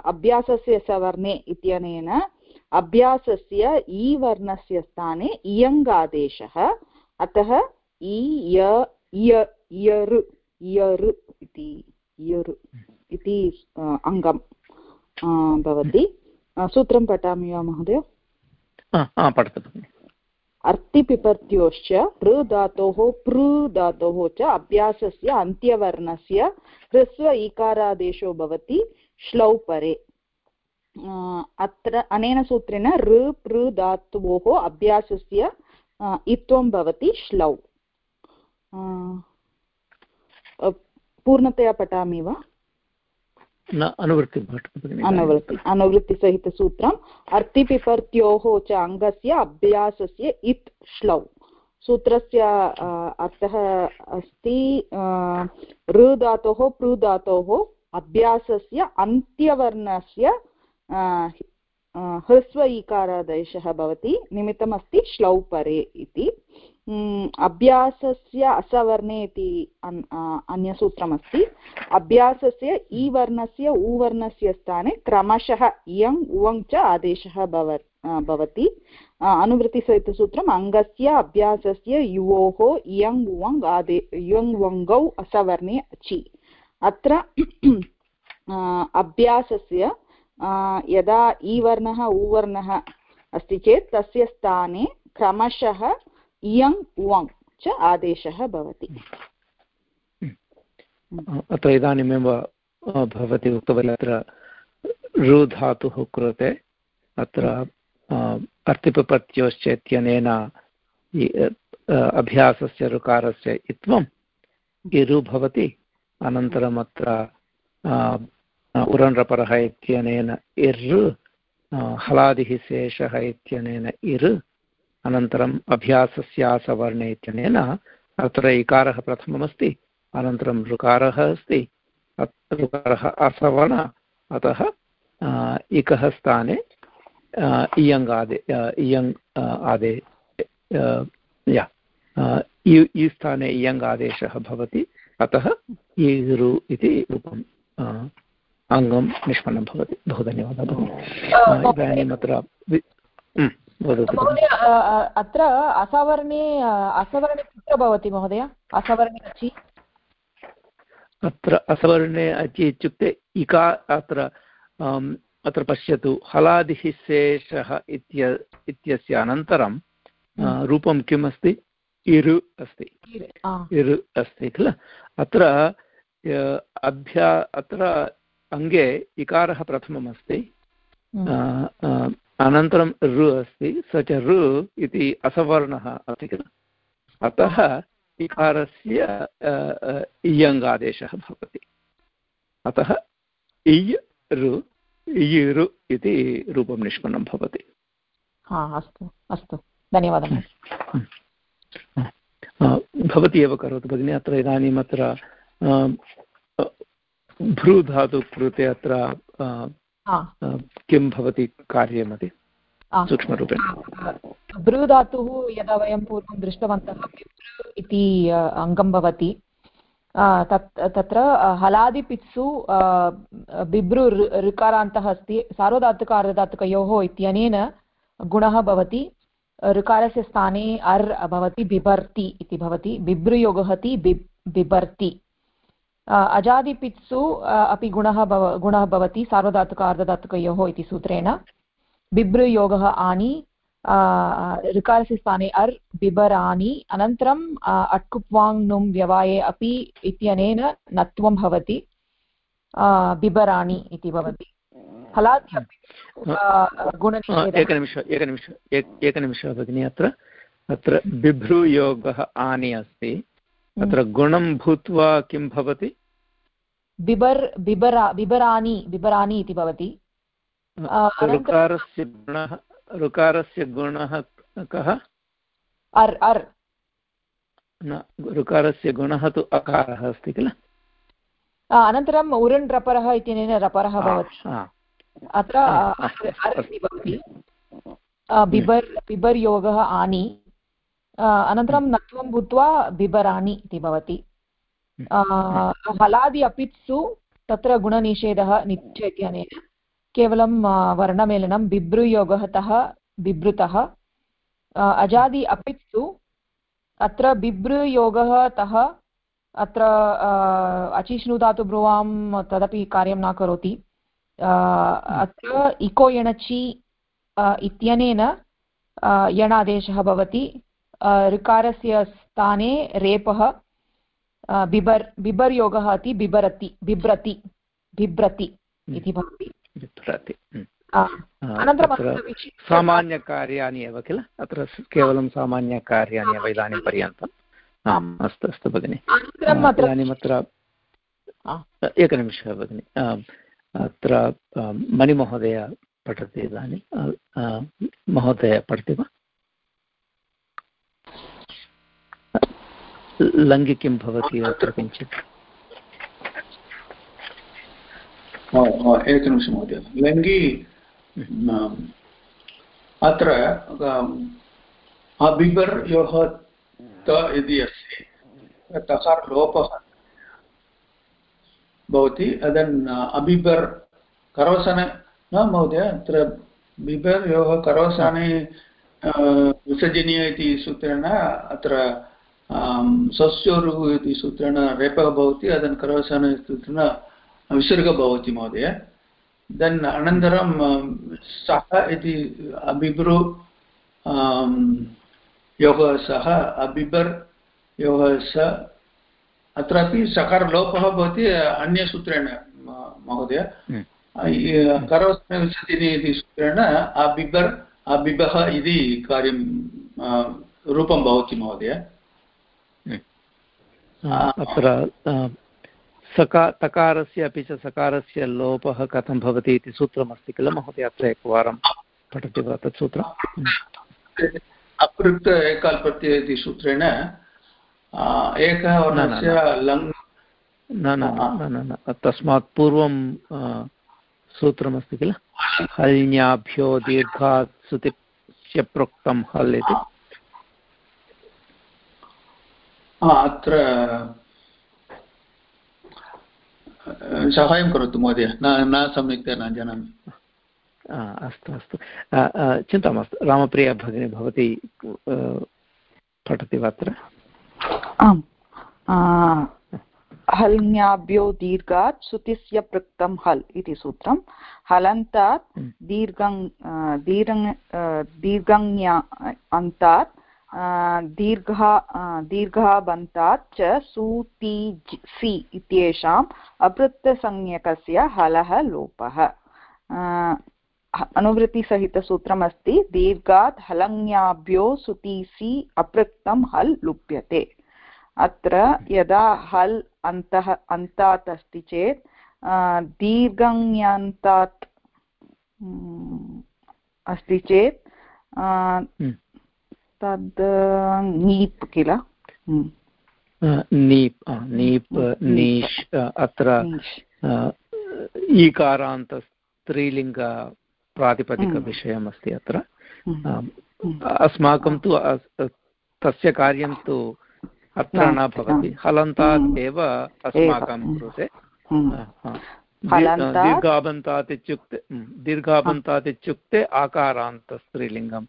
अभ्यासस्य सवर्णे इत्यनेन अभ्यासस्य इ वर्णस्य स्थाने इयङ्गादेशः। अतः इयर् इयर् इति इयर् भवति। सूत्रं पठामि वा महोदय? पठतु। अर्तिपिपर्त्योश्च पृ धातोः पृ धातोः च अभ्यासस्य अन्त्यवर्णस्य ह्रस्व ईकारादेशो भवति श्लौ परे। अत्र अनेन सूत्रेण ऋ पृ धातोः अभ्यासस्य इत्वं भवति श्लौ। पूर्णतया पठामि वा? अनुवृत्ति अनुवृत्ति अनुवृत्तिसहितसूत्रम्। अर्तिपिपर्त्योः च अङ्गस्य अभ्यासस्य इत् श्लौ। सूत्रस्य अर्थः अस्ति ऋ धातोः पृ धातोः अभ्यासस्य अन्त्यवर्णस्य ह्रस्व इकारादेशः भवति। निमित्तमस्ति श्लौ परे इति। अभ्यासस्य असवर्णे इति अन्यसूत्रमस्ति. अभ्यासस्य वर्णस्य उ वर्णस्य स्थाने क्रमशः इयङ् उवङ् च आदेशः भव भवति. अनुवृत्तिसहितसूत्रम् अङ्गस्य अभ्यासस्य युवोः इयङ् उवङ् आदे इयङ् वङ्गौ असवर्णे अचि अत्र *clears throat* अभ्यासस्य यदा इ वर्णः वर्णः अस्ति चेत् तस्य स्थाने क्रमशः इयङ् वङ् च आदेशः भवति। अत्र इदानीमेव भवती उक्तवती अत्र ऋ धातुः कृते। अत्र अर्तिपपत्योश्च इत्यनेन अभ्यासस्य ऋकारस्य इत्वम् इरु भवति। अनन्तरम् अत्र उरण्रपरः इत्यनेन इर् हलादिः शेषः इत्यनेन इर् अनन्तरम् अभ्यासस्यासवर्णे इत्यनेन अत्र इकारः प्रथममस्ति अनन्तरं ऋकारः अस्ति। ऋकारः असवर्ण अतः इकः स्थाने इयङ् आदे इयङ् आदे या इ स्थाने इयङ् आदेशः भवति अतः ईरु इति रूपम् अङ्गं निष्पन्नं भवति। बहु धन्यवादः इदानीम् अत्र महोदय अत्र असवर्णे असवर्णे कुत्र भवति महोदय? असवर्णे अचि? अत्र असवर्णे अचि इत्युक्ते इका अत्र अत्र पश्यतु। हलादिः शेषः इत्य इत्यस्य अनन्तरं रूपं किम् अस्ति। इरु अस्ति इरु अस्ति किल? अत्र अभ्या अत्र अङ्गे इकारः प्रथममस्ति। अनन्तरं ऋ अस्ति स च ऋ इति असवर्णः अस्ति किल? अतः इकारस्य इयङ्गादेशः भवति। अतः इय् ऋ इयिरु इति रूपं निष्पन्नं भवति। अस्तु अस्तु धन्यवादः। भवती एव करोतु भगिनि अत्र इदानीम् अत्र भ्रूधातु कृते अत्र किं भवति कार्यमपि? सूक्ष्मरूपेण. भ्रूधातुः यदा वयं पूर्वं दृष्टवन्तः इति अङ्गं भवति तत् तत्र हलादिपित्सु बिभ्रु ऋकारान्तः अस्ति सार्वधातुक अर्धधातुकयोः इत्यनेन गुणः भवति ऋकारस्य स्थाने अर् भवति बिभर्ति इति भवति बिभ्रुयोगः बिभर्ति। अजादिपित्सु अपि गुणः भव गुणः भवति सार्वधातुक अर्धधातुकयोः इति सूत्रेण। बिभ्रुयोगः आनि ऋकारस्य स्थाने अर् बिबरानि अनन्तरम् अट्कुप्वाङ् नुम् व्यवाये अपि इत्यनेन नत्वं भवति बिबराणि इति भवति। एकनिमिष एकनिमिष एकनिमिषः भगिनि अत्र अत्र बिभ्रुयोगः आनि अस्ति। अत्र गुणं भूत्वा किं भवति? बिबर् बिबरा बिबरानि बिबरानि इति भवति। ऋकारस्य गुणः ऋकारस्य गुणः कः? अर् अर्। न ऋकारस्य गुणः तु अकारः अस्ति किल? अनन्तरम् उरण् रपरः इत्यनेन रपरः भवति। अत्र भवति। बिबर् बिबर् योगः आनि। अनन्तरं नत्वं भूत्वा बिबराणि इति भवति। हलादि अपित्सु तत्र गुणनिषेधः निच्च इत्यनेन केवलं वर्णमेलनं बिभ्रुयोगः तः बिभृतः अजादि अपित्सु अत्र बिभ्रुयोगः तः अत्र अचिष्णुधातु ब्रुवां तदपि कार्यं न करोति। अत्र इको यणचि इत्यनेन यणादेशः भवति। ऋकारस्य स्थाने रेपः बिबर् बिबर् योगः इति बिबरति बिभ्रति बिभ्रति इति भवति। अनन्तरं सामान्यकार्याणि एव किल? अत्र केवलं सामान्यकार्याणि एव इदानीं पर्यन्तम्। अस्तु अस्तु भगिनि। इदानीम् अत्र एकनिमिषः भगिनि। अत्र मणिमहोदय पठति इदानीं। महोदय पठति वा? लङ्घि किं भवति अत्र किञ्चित्? एकनिमिषं महोदय। लङ्घि अत्र अबिबर्योः त इति अस्ति। तकार लोपः भवति अदन् अबिबर् करवसन न महोदय अत्र बिबर्योः करवसाने विसर्जनीय इति सूत्रेण अत्र सस्योरुः इति सूत्रेण रेपः भवति अदन् करवसान सूत्रेण विसर्गः भवति महोदय। देन् अनन्तरं सः इति अबिब्रु योगः सः अबिबर् योगः स अत्रापि सकारलोपः भवति अन्यसूत्रेण महोदय। करवस्मिन् इति सूत्रेण अबिबर् अबिबः इति कार्यं रूपं भवति महोदय। अत्र सका तकारस्य अपि च सकारस्य लोपः कथं भवति इति सूत्रमस्ति किल? महोदय अत्र एकवारं पठति वा तत् सूत्रम् अपृक्त एकाल् प्रत्यय इति सूत्रेण एकः वर्णस्य लङ् न न न तस्मात् पूर्वं सूत्रमस्ति किल? हल्न्याभ्यो दीर्घात् सुतिस्य प्रोक्तं हल् इति। अत्र साहाय्यं करोतु महोदय। न न सम्यक्तया न जानामि। अस्तु अस्तु। चिन्ता मास्तु। रामप्रिया भगिनी भवती पठति वा अत्र? आम्। हल्ङ्याभ्यो दीर्घात् श्रुतिस्य पृक्तं हल् इति सूत्रं। हलन्तात् हम्म। दीर्घं दीर्घ दीर्घङ्या अन्तात् दीर्घा दीर्घाबन्तात् च सूति सि इत्येषाम् अपृत्तसंज्ञकस्य हलः लोपः अनुवृत्तिसहितसूत्रमस्ति, दीर्घात् हलङ्याभ्यो सुतीसि अपृक्तं हल् लुप्यते अत्र यदा हल् अन्तः, अन्तात् अस्ति चेत् दीर्घङ्यन्तात् अस्ति चेत् हम्म। तद् नीप् किल? नीप् नीप् नीश् अत्र ईकारान्त स्त्रीलिङ्ग प्रातिपदिकविषयमस्ति अत्र। अस्माकं तु तस्य कार्यं तु अत्र न भवति। हलन्तात् एव अस्माकं कृते। दीर्घाबन्तात् इत्युक्ते दीर्घाबन्तात् इत्युक्ते आकारान्तस्त्रीलिङ्गं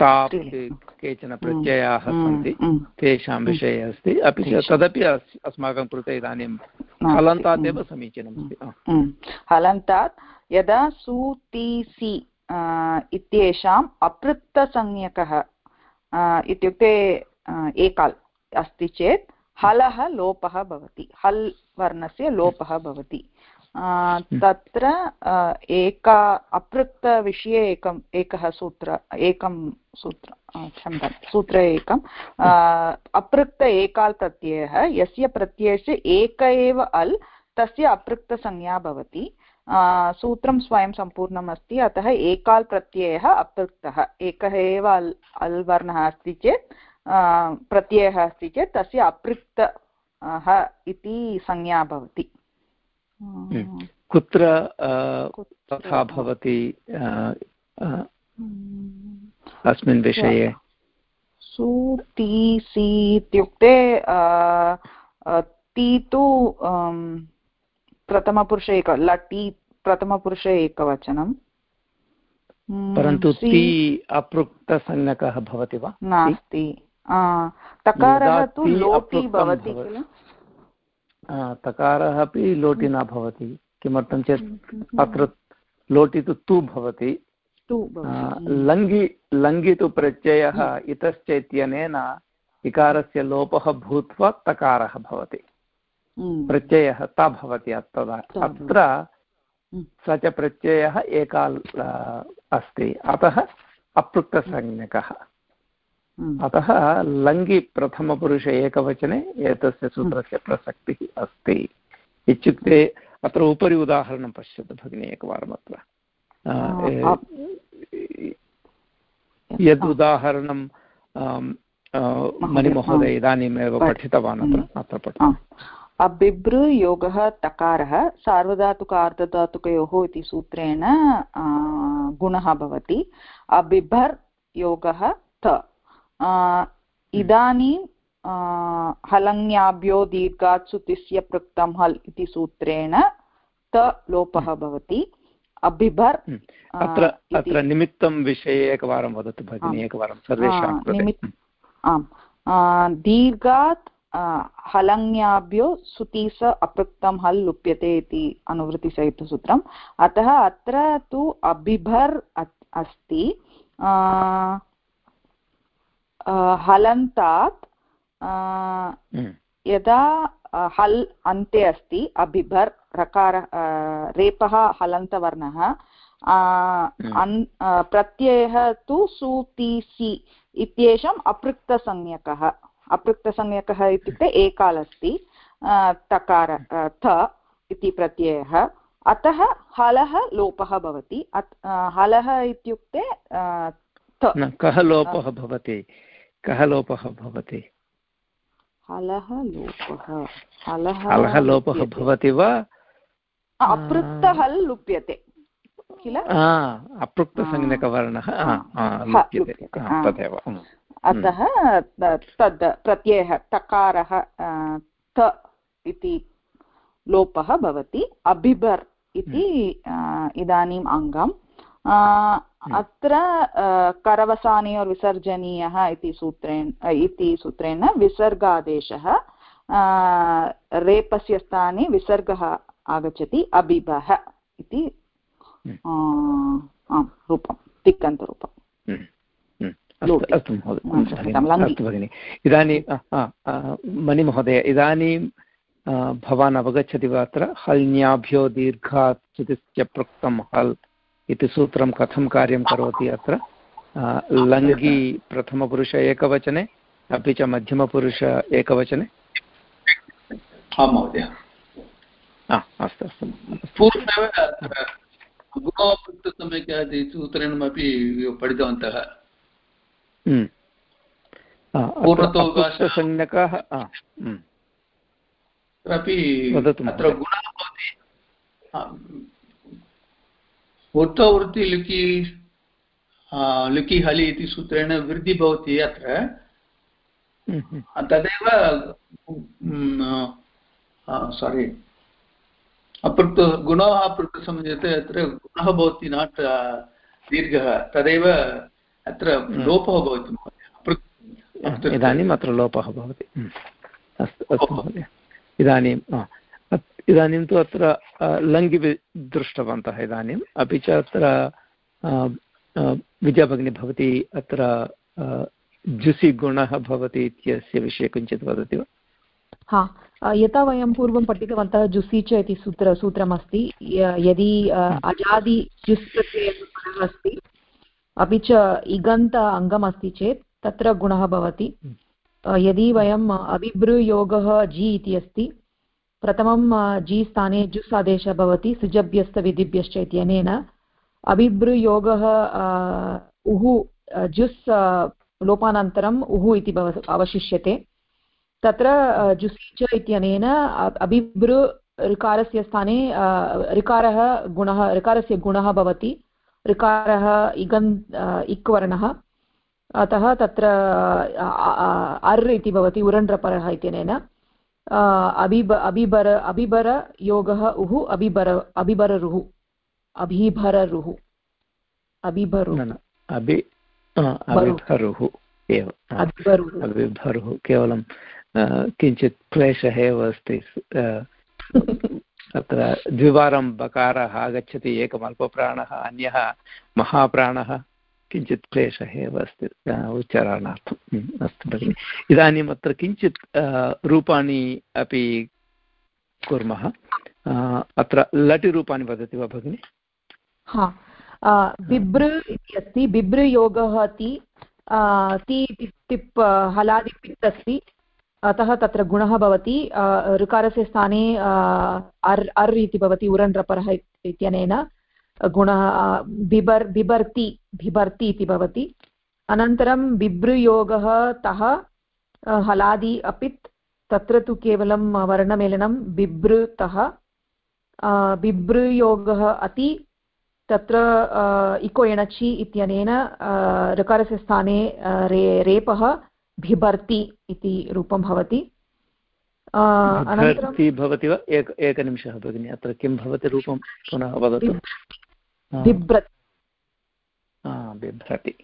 ताप् केचन प्रत्ययाः सन्ति तेषां विषये अस्ति। अपि च तदपि अस्माकं कृते इदानीं हलन्तात् एव समीचीनमस्ति हलन्तात् यदा सुतिसि इत्येषाम् अपृत्तसंज्ञकः इत्युक्ते एकाल् अस्ति चेत् हलः लोपः भवति हल् वर्णस्य लोपः भवति। तत्र एका अपृक्तविषये एकम्, एकः सूत्र, एकं सूत्र क्षम्यतां सूत्र एकम् अपृक्त एकाल् प्रत्ययः यस्य प्रत्ययस्य एक एव अल्, तस्य अपृक्तसंज्ञा भवति सूत्रं स्वयं सम्पूर्णम् अस्ति, अतः एकाल् प्रत्ययः अपृक्तः, एकः एव अल् अल् वर्णः अस्ति चेत् प्रत्ययः अस्ति चेत्, तस्य अपृक्तः इति संज्ञा भवति। कुत्र तथा भवति अस्मिन् विषये। सु इत्युक्ते ति तु प्रथमपुरुष एक लटि प्रथमपुरुष एकवचनं। परन्तु ति अपृक्तसंज्ञकः भवति वा? नास्ति। तकारः तु लोटि भवति किल? तकारः अपि लोटि न भवति। किमर्थं चेत् अत्र लोटि तु तु भवति। लङ्घि लङ्घि तु प्रत्ययः इतश्च इत्यनेन इकारस्य लोपः भूत्वा तकारः भवति। हम्म। प्रत्ययः त भवति तदा। अत्र हम्म। स च प्रत्ययः एकाल् अस्ति। अतः अपृक्तसंज्ञकः हम्म। अतः लङ्गि प्रथमपुरुषे एकवचने एतस्य सूत्रस्य प्रसक्तिः अस्ति। इत्युक्ते अत्र उपरि उदाहरणं पश्यतु भगिनि एकवारम् अत्र। यद् उदाहरणं मणिमहोदय इदानीमेव पठितवान् अत्र अत्र पठ अबिभृयोगः तकारः सार्वधातुकार्धधातुकयोः इति सूत्रेण गुणः भवति। अबिभर् योगः थ इदानीं हलङ्याभ्यो दीर्घात् सुतिस्य पृक्तं हल् इति सूत्रेण त लोपः हम्म। भवति। अबिभर् हम्म। अत्र अत्र निमित्तं विषये एकवारं वदतु भगिनि एकवारं सर्वेषां आम्। दीर्घात् हलङ्याभ्यो सुतीस अपृक्तं हल् लुप्यते इति अनुवृत्तिसहितसूत्रम्। अतः अत्र तु अबिभर् अस्ति। हलन्तात् हम्म। यदा हल् अन्ते अस्ति अबिभर् रकार रेपः हलन्तवर्णः हम्म। प्रत्ययः तु सुतिसि इत्येषम् अपृक्तसंज्ञकः अपृक्तसंज्ञकः इत्युक्ते एकाल् अस्ति तकार थ इति प्रत्ययः अतः हलः लोपः भवति हलः इत्युक्ते कः लोपः भवति कः लोपः भवति हलः लोपः भवति वा? अपृक्तहल् लुप्यते। किल? अपृक्तसंज्ञकवर्णः लुप्यते। तदेव अतः तद् प्रत्ययः तकारः त इति लोपः भवति। अबिबर् इति इदानीम् अङ्गम्। अत्र करवसानयोर्विसर्जनीयः इति सूत्रेण इति सूत्रेण विसर्गादेशः रेपस्य स्थाने विसर्गः आगच्छति अबिबः इति आम् रूपं तिक्कन्तरूपम् अस्तु अस्तु भगिनि इदानीं मणिमहोदय इदानीं भवान् अवगच्छति वा अत्र? हल्न्याभ्यो दीर्घात् पृक्तं हल् इति सूत्रं कथं कार्यं करोति अत्र? लङ्गि प्रथमपुरुष एकवचने अपि च मध्यमपुरुष एकवचने? आं महोदय। अस्तु अस्तु सूत्रेणमपि पठितवन्तः। अत्र गुणः भवति। वृत्तवृत्ति लिखि लिखि हलि इति सूत्रेण वृद्धिः भवति अत्र तदेव सारि अपृक् गुणः अपृक्तसमये अत्र गुणः भवति नाट् दीर्घः तदेव अत्र। लोपः भवति इदानीम् अत्र लोपः भवति। अस्तु अस्तु महोदय इदानीं इदानीं तु अत्र लङ्घि दृष्टवन्तः इदानीम् अपि च अत्र विद्याभगिनी भवती अत्र जुसि गुणः भवति इत्यस्य विषये किञ्चित् वदति वा? हा यथा वयं पूर्वं पठितवन्तः जुसि च इति सूत्र सूत्रमस्ति। यदि अजादि जुस् प्रत्ययः अस्ति अपि च इगन्त अङ्गमस्ति चेत् तत्र गुणः भवति। यदि वयम् अभिभृयोगः जि इति अस्ति प्रथमं जी स्थाने जुस् आदेशः भवति सुजभ्यस्तविधिभ्यश्च इत्यनेन अभिभृयोगः उः जुस् लोपानन्तरम् उः इति भव, अवशिष्यते। तत्र जुसि च इत्यनेन अभिभृ ऋकारस्य स्थाने ऋकारः गुणः, ऋकारस्य गुणः भवति। ऋकारः इगन् इक् वर्णः अतः तत्र अर् इति भवति, उरण्ड्रपरः इत्यनेन। अबिब अबिबर अबिबरयोगः उः अबिबर अबिबररुः अभिभररुः अबिभरुः अबिभरुः एव अबिभरुः केवलं किञ्चित् क्लेशः एव अस्ति अत्र द्विवारं बकारः आगच्छति एकम् अल्पप्राणः अन्यः महाप्राणः। किञ्चित् क्लेशः एव अस्ति उच्चारणार्थम् अस्तु भगिनि। इदानीम् किञ्चित् रूपाणि अपि कुर्मः। अत्र लटिरूपाणि वदति वा भगिनि? हा। इति अस्ति बिभृयोगः ति ति टिप् हलादिपित् अस्ति। अतः तत्र गुणः भवति ऋकारस्य स्थाने अर् अर् इति भवति उरण्ड्रपरः इत्यनेन। गुणः बिबर् बिभर्ति बिभर्ति इति भवति। अनन्तरं बिभृयोगः तः हलादि अपित् तत्र तु केवलं वर्णमेलनं बिभृतः बिभृयोगः अति तत्र इको एणचि इत्यनेन ऋकारस्य स्थाने रे रेपः बिभर्ति इति रूपं भवति। भवति वा? एक एकनिमिषः भगिनि अत्र किं भवति रूपं? पुनः वदतु। बिभ्रति। बिभ्रति।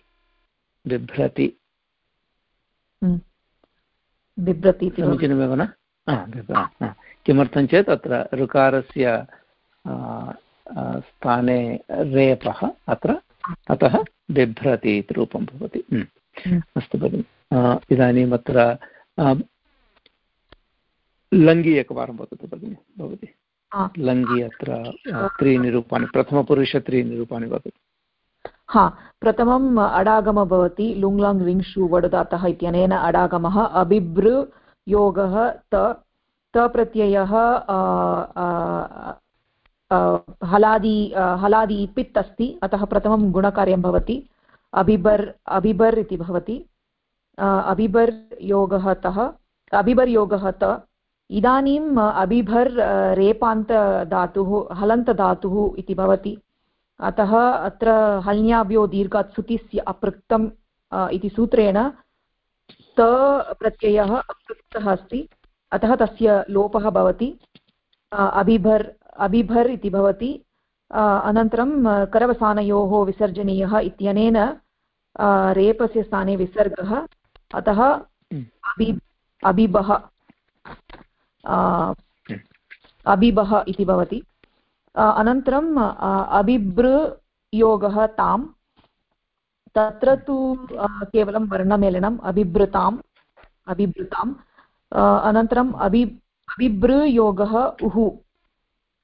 बिभ्रति। बिभ्रति समीचीनमेव न? किमर्थं चेत् अत्र ऋकारस्य स्थाने रेपः अत्र अतः बिभ्रति इति रूपं भवति। अस्तु भगिनि। इदानीम् अत्र लङ्गि एकवारं वदतु भगिनि भवती। लङ्गि अत्र त्रीणि रूपाणि प्रथमपुरुष त्रीणि रूपाणि वदतु हा प्रथमम् अडागमः भवति लुङ्लाङ् लिङ् वडुदातः इत्यनेन अडागमः अबिभृ योगः त तप्रत्ययः हलादि हलादि पित् अस्ति अतः प्रथमं गुणकार्यं भवति अबिबर् अबिबर् इति भवति अबिबर् योगः तः अबिबर् योगः त इदानीम् अबिभर् रेपान्तधातुः हलन्तधातुः इति भवति। अतः अत्र हल्याभ्यो दीर्घात् सुतिस्य अपृक्तम् इति सूत्रेण त प्रत्ययः अपृक्तः अस्ति। अतः तस्य लोपः भवति। अबिभर् अबिभर् इति भवति। अनन्तरं करवसानयोः विसर्जनीयः इत्यनेन रेपस्य स्थाने विसर्गः। अतः अबि अबिबः अबिबः इति भवति। अनन्तरम् अबिभृयोगः ताम्। तत्र तु केवलं वर्णमेलनम् अभिभृताम् अभिभृताम् अनन्तरम् अभि अभिभृयोगः उः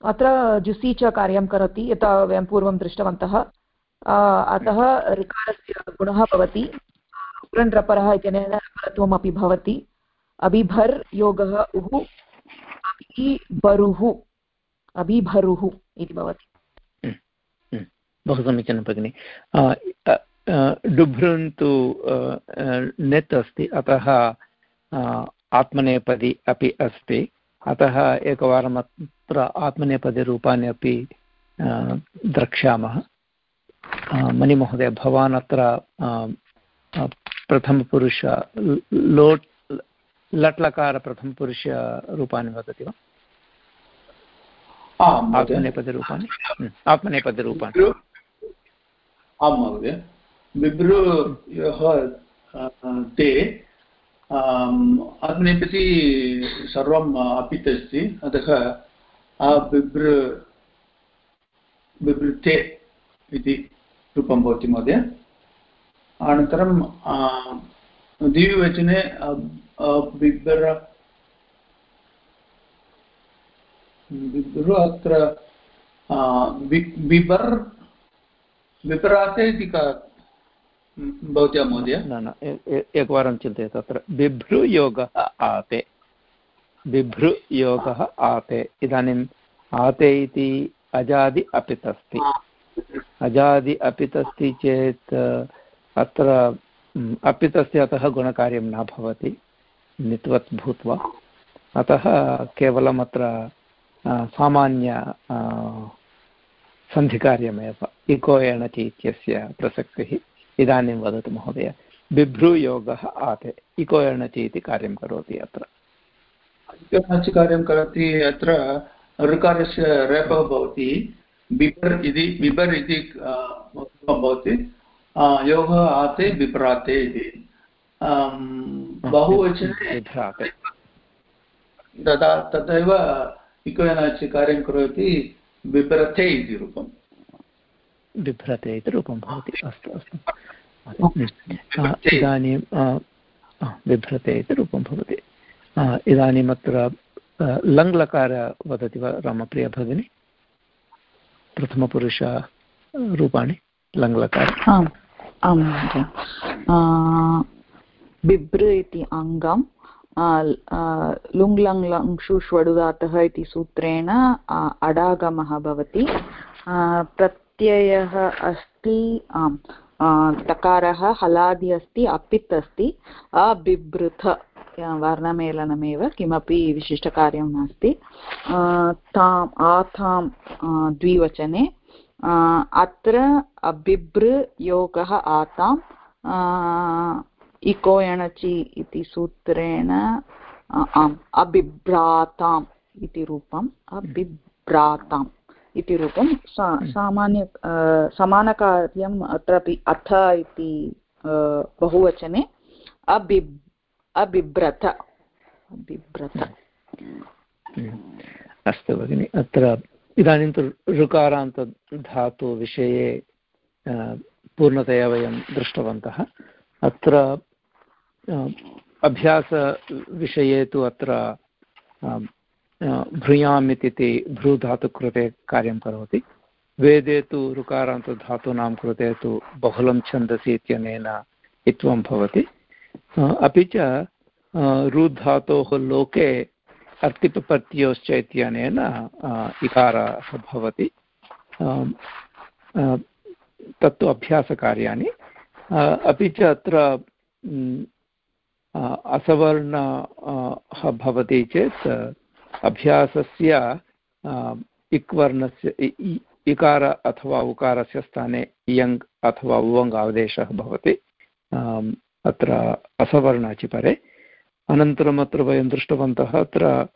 अत्र जुसि च कार्यं करोति, यथा वयं पूर्वं दृष्टवन्तः। अतः ऋकारस्य गुणः भवति। पुरण्ड्रपरः इत्यनेन परत्वमपि भवति। अबिभर् योगः उः अभिबरुः अभिभरुः इति भवति। हम्म, हम्म, बहु समीचीनं भगिनि। डुभ्रुन् तु नेत् अस्ति अतः आत्मनेपदी अपि अस्ति। अतः एकवारम् अत्र आत्मनेपदीरूपाणि अपि द्रक्ष्यामः। मणिमहोदय भवान् अत्र प्रथमपुरुष लोट् लट्लकार प्रथमपुरुषरूपाणि वदति वा? आत्मनेपदरूपाणि? हम्म, आत्मनेपदरूपाणि। आं महोदय। बिभ्रुयोः ते आत्मनेपति सर्वम् अपित् अस्ति अतः बिभृ बिभृते इति रूपं भवति महोदय। अनन्तरं द्विवचने बिब्रु अत्र बिबर् बिभ्राते इति का भवत्या महोदय? न न एकवारं चिन्तयतु अत्र बिभ्रुयोगः आते। बिभ्रुयोगः आते। इदानीम् आते इति अजादि अपित् अस्ति अजादि अपित् अस्ति चेत् अत्र अपितस्य अतः गुणकार्यं न भवति। नित्वत् भूत्वा अतः केवलम् अत्र सामान्य सन्धिकार्यमेव। इको एणचि इत्यस्य प्रसक्तिः इदानीं वदतु महोदय। बिभ्रूयोगः आते। इको एणचि इति कार्यं करोति अत्र। एणचि कार्यं करोति अत्र ऋकारस्य रेपः भवति। बिबर् इति बिबर् इति भवति। योगः आते, बिभ्राते इति। बहुवचने तदा तथैव इकोयनाचि कार्यं करोति बिभ्रते इति रूपं बिभ्रते इति रूपं भवति अस्तु अस्तु। इदानीं बिभ्रते इति रूपं भवति। इदानीम् अत्र लङ्लकार वदति वा रामप्रिया भगिनी? प्रथमपुरुष रूपाणि लङ्लकार। आम् आं महोदय। बिभ्र इति अङ्गं लुङ् लङ् षुष्वडुदातः इति सूत्रेण अडागमः भवति। प्रत्ययः अस्ति, आम् तकारः हलादि अस्ति, अपित् अस्ति अबिभृथ वर्णमेलनमेव, किमपि विशिष्टकार्यं नास्ति। ताम् आथां द्विवचने अत्र अबिभृ योगः आताम् इको एणचि इति सूत्रेण आम् अबिभ्राताम् इति रूपम् अबिभ्राताम् इति रूपं सा सामान्य समानकार्यम् अत्रापि अथ इति बहुवचने अबिब् अबिभ्रत बिभ्रत अस्तु भगिनि अत्र इदानीं तु ऋकारान्तधातुविषये पूर्णतया वयं दृष्टवन्तः। अत्र अभ्यासविषये तु अत्र भ्रूयाम् इति ते भ्रूधातुकृते कार्यं करोति। वेदे तु ऋकारान्तधातूनां कृते तु बहुलं छन्दसि इत्यनेन इत्वं भवति। अपि च रुधातोः लोके अर्तिपपत्योश्च इत्यनेन इकारः भवति। तत्तु अभ्यासकार्याणि। अपि च अत्र असवर्णः भवति चेत् अभ्यासस्य इक्वर्णस्य इकार अथवा उकारस्य स्थाने इयङ् अथवा उवङ् आदेशः भवति। अत्र असवर्णाचिपरे। अनन्तरम् अत्र वयं दृष्टवन्तः अत्र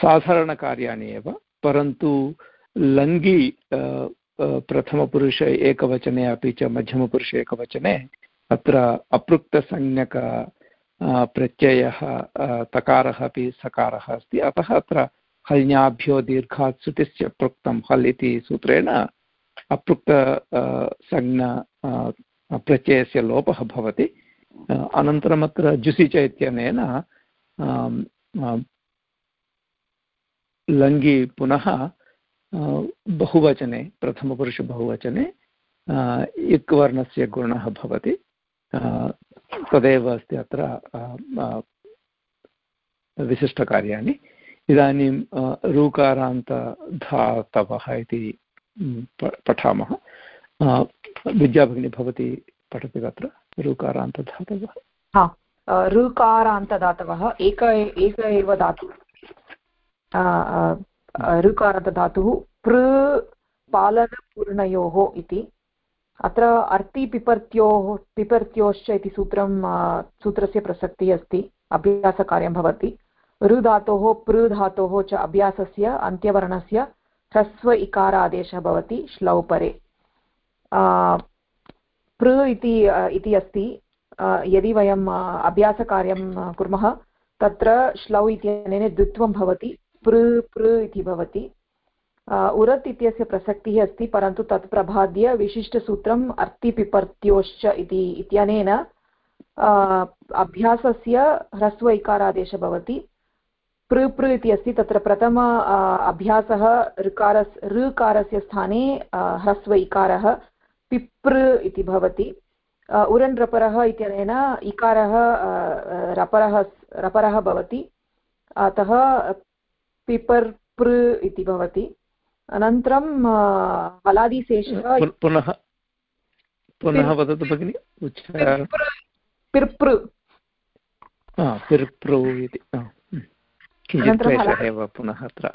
साधारणकार्याणि एव, परन्तु लङ्गि प्रथमपुरुष एकवचने अपि च मध्यमपुरुष एकवचने अत्र अपृक्तसंज्ञक प्रत्ययः तकारः अपि सकारः अस्ति। अतः अत्र हल्न्याभ्यो दीर्घात् सुटिश्च पृक्तं। हल् इति सूत्रेण अपृक्त संज्ञा प्रत्ययस्य लोपः भवति। अनन्तरम् अत्र जुसि च इत्यनेन लङ्गि पुनः बहुवचने, प्रथमपुरुषबहुवचने इक् वर्णस्य गुणः भवति। तदेव अस्ति अत्र विशिष्टकार्याणि। इदानीं ऋकारान्तधातवः इति पठामः। विद्याभगिनी भवती पठति तत्र ऋकारान्तधातवः हा एक एक एव धातुः। ऋकारान्तधातुः पृ, पालनपूर्णयोः इति। अत्र अर्ति पिपर्त्योः, पिपर्त्योश्च इति सूत्रं सूत्रस्य प्रसक्तिः अस्ति, अभ्यासकार्यं भवति। ऋ धातोः पृ धातोः च अभ्यासस्य अन्त्यवर्णस्य ह्रस्व इकार आदेशः भवति श्लौपरे पृ इति इति अस्ति। यदि वयम् अभ्यासकार्यं कुर्मः, तत्र श्लौ इत्यनेन द्वित्वं भवति, पृ पृ इति भवति। उरत् इत्यस्य प्रसक्तिः अस्ति, परन्तु तत् प्रबाद्य विशिष्टसूत्रम् अर्तिपिपर्त्योश्च इति इत्यनेन अभ्यासस्य ह्रस्व इकारादेशः भवति। पृ पृ इति अस्ति, तत्र प्रथम अभ्यासः ऋकारस्, ऋकारस्य स्थाने ह्रस्व इकारः पिपृ इति भवति। उरन् रपरः इत्यनेन इकारः रपरः रपरः भवति। अतः पिपर्, पृ इति भवति। अनन्तरं हलादिशेषः पुनः पुनः वदतु भगिनि पिर्पृ पिर्प्रु इति किञ्चित् क्लेशः एव पुनः अत्र।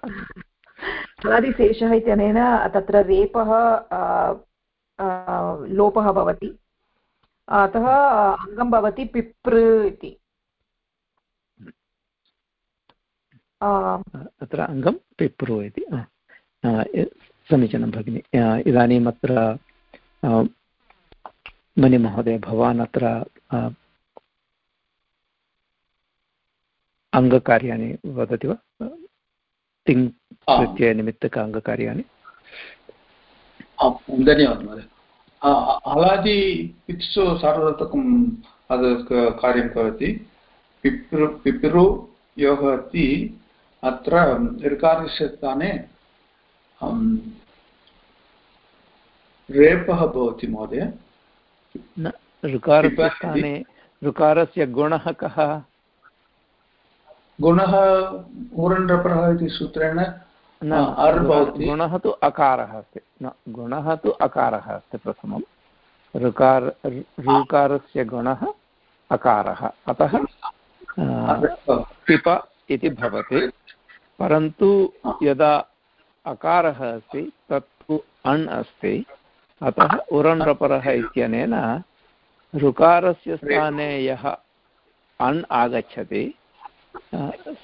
हलादिशेषः इत्यनेन तत्र रेपः लोपः भवति। अतः अङ्गं भवति पिपृ इति। अत्र अङ्गं पिप्रु इति समीचीनं भगिनि। इदानीम् अत्र मणिमहोदय भवान् अत्र अङ्गकार्याणि वदति वा? तिङ् प्रत्ययनिमित्तक अङ्गकार्याणि। धन्यवादः महोदय। हलादि पित्सु सार्वधातुकं कार्यं करोति। पितृ पितृ योः अस्ति अत्र ऋकारस्य स्थाने रेपः भवति महोदय। न ऋकारस्य स्थाने ऋकारस्य गुणः कः? गुणः ऊरण्डपरः इति सूत्रेण न गुणः तु अकारः अस्ति। न गुणः तु अकारः अस्ति प्रथमं ऋकार ऋकारस्य गुणः अकारः। अतः पिप इति भवति। परन्तु यदा अकारः अस्ति, तत्तु अण् अस्ति। अतः उरण्रपरः इत्यनेन ऋकारस्य स्थाने यः अण् आगच्छति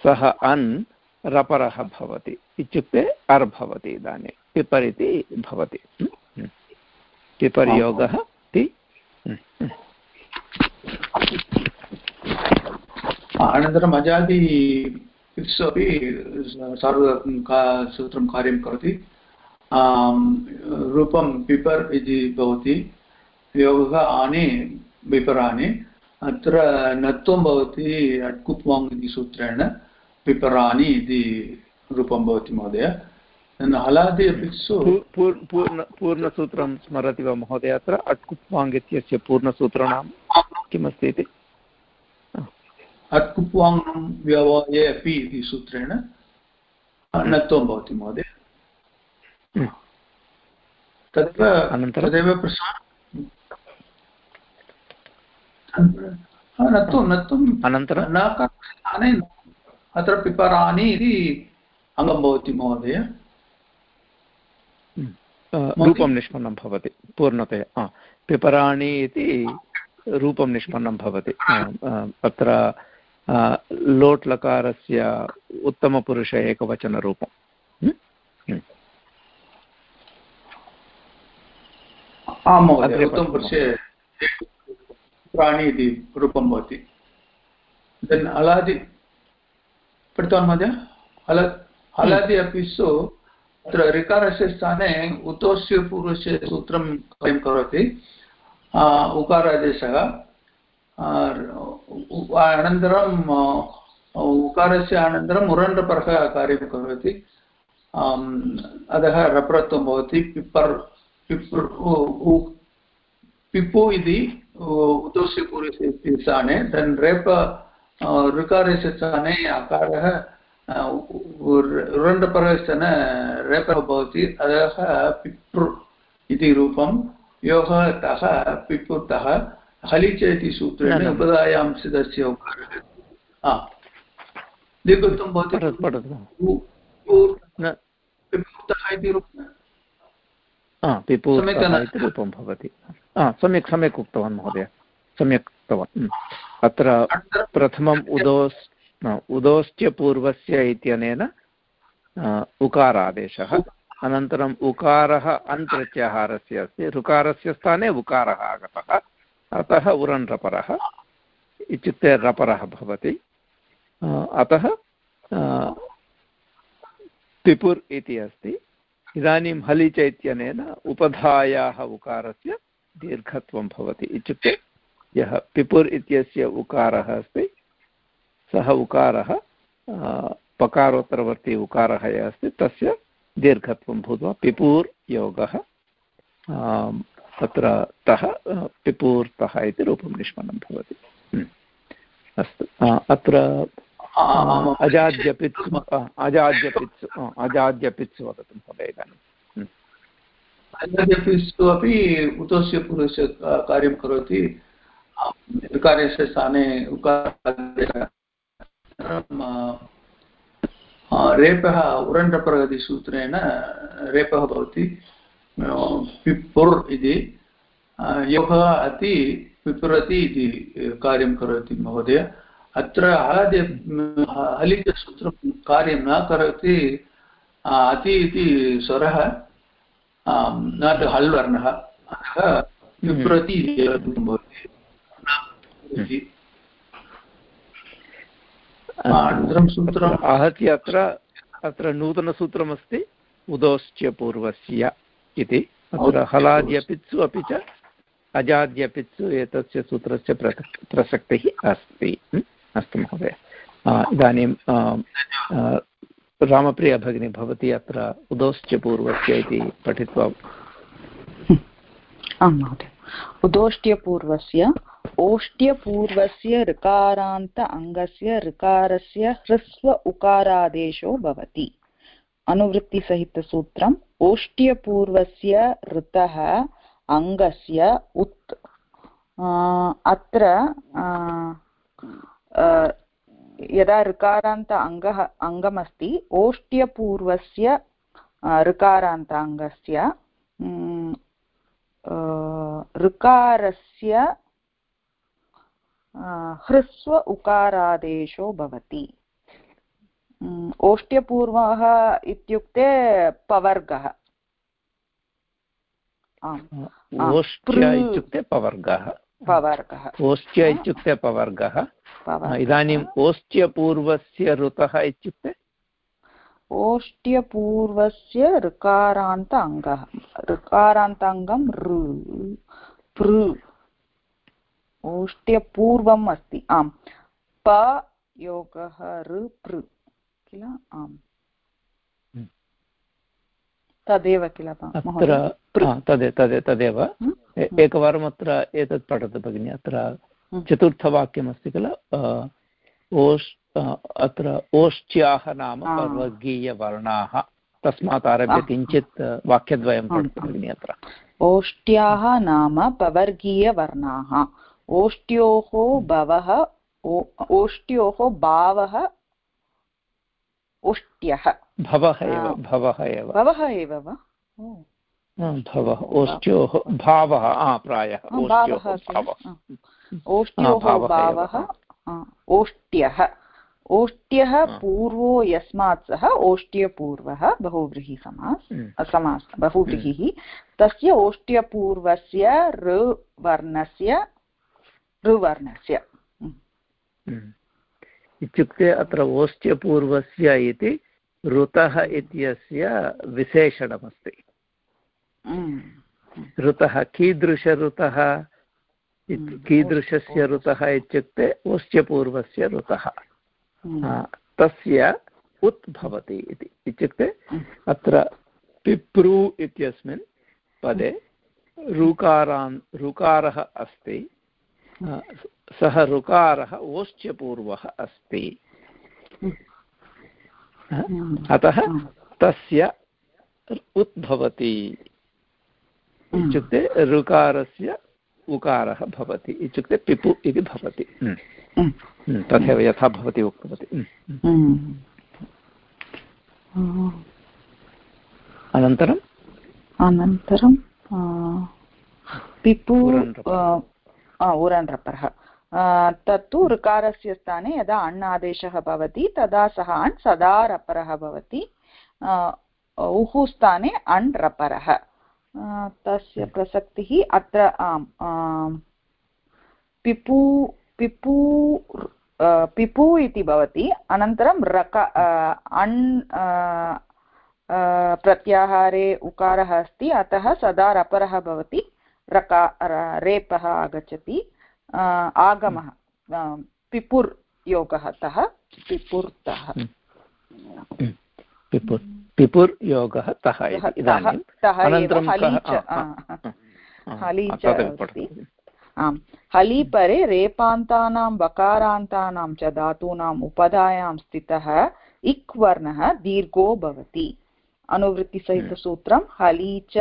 सः अन् रपरः भवति। इत्युक्ते अर् भवति इदानीं। पिपर् इति भवति। पिपर्योगः इति। अनन्तरम् अजादि फिक्स् अपि सार्व सूत्रं कार्यं करोति रूपं पिपर् इति भवति योगः आने पिपराणि अत्र नत्वं भवति अट्कुप्वाङ् इति सूत्रेण पिपराणि इति रूपं भवति महोदय हलादि अपि पूर्णसूत्रं स्मरति वा महोदय अत्र अट्कुप्वाङ् इत्यस्य पूर्णसूत्राणां किमस्ति इति अट्कुप्वाङ् व्यवये अपि इति सूत्रेण नत्वं भवति महोदय। तत्र तदेव अनन्तरं? अत्र पिपराणि इति अङ्गं भवति महोदय। रूपं निष्पन्नं भवति पूर्णतया। पिपराणि इति रूपं निष्पन्नं भवति। अत्र लोट् लकारस्य उत्तमपुरुष एकवचनरूपं आं महोदय उत्तमपुरुषे प्राणि इति रूपं भवति देन् हलादि पठितवान् महोदय हल हलादि अपि सु अत्र ऋकारस्य स्थाने उतोस्य पूर्वस्य सूत्रं कार्यं करोति उकारादेशः अनन्तरं उकारस्य अनन्तरम् उरण्डपरः कार्यं करोति। अतः रप्रत्वं भवति, पिपर् पिपु इति उदोस्य पूर्वस्य स्थाने रेप ऋकारस्य स्थाने अकारः रेपः भवति अतः पिप्रु इति रूपं हलिच इति सूत्रेण उपदायां सिद्धस्य उकारः दीर्घत्वं भवति। इति रूपं भवति। सम्यक् सम्यक् उक्तवान् महोदय। सम्यक् उक्तवान्। अत्र प्रथमम् उदोस् उदोश्च पूर्वस्य इत्यनेन उकारादेशः। अनन्तरम् उकारः अन्तप्रत्याहारस्य अस्ति। ऋकारस्य स्थाने उकारः आगतः। अतः उरन् रपरः इत्युक्ते रपरः भवति। अतः पिपुर् इति अस्ति। इदानीं हलिच इत्यनेन उपधायाः उकारस्य दीर्घत्वं भवति। इत्युक्ते यः पिपुर् इत्यस्य उकारः अस्ति, सः उकारः पकारोत्तरवर्ती उकारः यः अस्ति, तस्य दीर्घत्वं भूत्वा पिपूर् योगः तत्र तः पिपूर्तः इति रूपं निष्पन्नं भवति। अस्तु। अत्र अजाद्यपित्सु अजाद्यपित्सु अजाद्यपित्सु वदतु महोदय इदानीं। अजाद्यपित्सु अपि उतस्य पुरुषस्य कार्यं करोति। कार्यस्य स्थाने रेपः, उरण्डप्रगतिसूत्रेण रेपः भवति। पिप्पुर् इति योगः अति पिपुरति इति कार्यं करोति महोदय। अत्र आद्य हलितसूत्रं कार्यं न करोति अति इति स्वरः न तु हल् वर्णः अतः पिप्रति भवति अनन्तरं सूत्रम्? आहत्य अत्र अत्र नूतनसूत्रमस्ति उदोश्च पूर्वस्य इति। अत्र हलाद्यपित्सु अपि च अजाद्यपित्सु एतस्य सूत्रस्य प्रसक्तिः अस्ति। अस्तु महोदय। इदानीं रामप्रिया भगिनी भवती अत्र उदोश्च पूर्वस्य इति पठित्वा आं महोदय। उदोष्ट्यपूर्वस्य ओष्ट्यपूर्वस्य ऋकारान्त अङ्गस्य ऋकारस्य ह्रस्व उकारादेशो भवति। अनुवृत्तिसहितसूत्रम् ओष्ट्यपूर्वस्य ऋतः अङ्गस्य उत्। अत्र यदा ऋकारान्त अङ्गः, अङ्गमस्ति, ओष्ट्यपूर्वस्य ऋकारान्त ऋकारस्य ह्रस्व उकारादेशो भवति। ओष्ट्यपूर्वः इत्युक्ते पवर्गः। इत्युक्ते पवर्गः। पवर्गः। ओष्ट्य इत्युक्ते पवर्गः। इदानीम् ओष्ट्यपूर्वस्य ऋतः इत्युक्ते? ओष्ट्यपूर्वस्य ऋकारान्त अङ्गः। ऋकारान्ताङ्गं ऋ पृ। ओष्ट्यपूर्वम् अस्ति। आम् प योगः ऋ पृ। किल? आम्। तदेव किल अत्र तदे तदे तदेव। एकवारम् अत्र एतत् पठतु भगिनि। अत्र चतुर्थवाक्यमस्ति किल? ओस् अत्र ओष्ट्याः नाम वर्गीयवर्णाः तस्मात् आरभ्य किञ्चित् वाक्यद्वयं पठतु भगिनि अत्र। ओष्ट्याः नाम पवर्गीयवर्णाः। ओष्ट्योः भवः ओष्ट्योः भावः ओष्ट्यः भवः एव भवः एव। भवः एव वा? भवः ओष्ट्योः भावः प्रायः ओष्ट्योः भावः ओष्ट्यः ओष्ट्यः। पूर्वो यस्मात् सः ओष्ट्यपूर्वः बहुव्रीहिसमास् समास् बहुव्रीहिः। तस्य ओष्ट्यपूर्वस्य ऋवर्णस्य ऋवर्णस्य। इत्युक्ते अत्र ओष्ट्यपूर्वस्य इति ऋतः इत्यस्य विशेषणमस्ति। ऋतः कीदृशऋतः कीदृशस्य ऋतः इत्युक्ते ओष्ट्यपूर्वस्य ऋतः। तस्य उत् भवति इति। इत्युक्ते अत्र पिप्रू इत्यस्मिन् पदे ऋकारान् ऋकारः अस्ति। सः ऋकारः ओश्च्यपूर्वः अस्ति। अतः तस्य उद्भवति। इत्युक्ते ऋकारस्य उकारः भवति। इत्युक्ते पिपु इति भवति। तथैव यथा भवती उक्तवती। अनन्तरम्? अनन्तरं पिपु उरन्रपरः तत्तु ऋकारस्य स्थाने यदा अण् आदेशः भवति तदा सः अण् सदा रपरः भवति। उः स्थाने अण् रपरः। तस्य प्रसक्तिः अत्र आम् पिपु पिपु पिपु इति भवति। अनन्तरं रक अण् प्रत्याहारे उकारः अस्ति अतः सदा रपरः भवति। रका रेपः आगच्छति। आगमः पिपुर् योगः तः पिपुर्तः पिपुर् पिपुर् योगः तः अनन्तरं हली च अस्ति। आम् हलीपरे रेपान्तानां वकारान्तानां च धातूनाम् उपधायां स्थितः इक् वर्णः दीर्घो भवति। अनुवृत्तिसहितसूत्रं हली च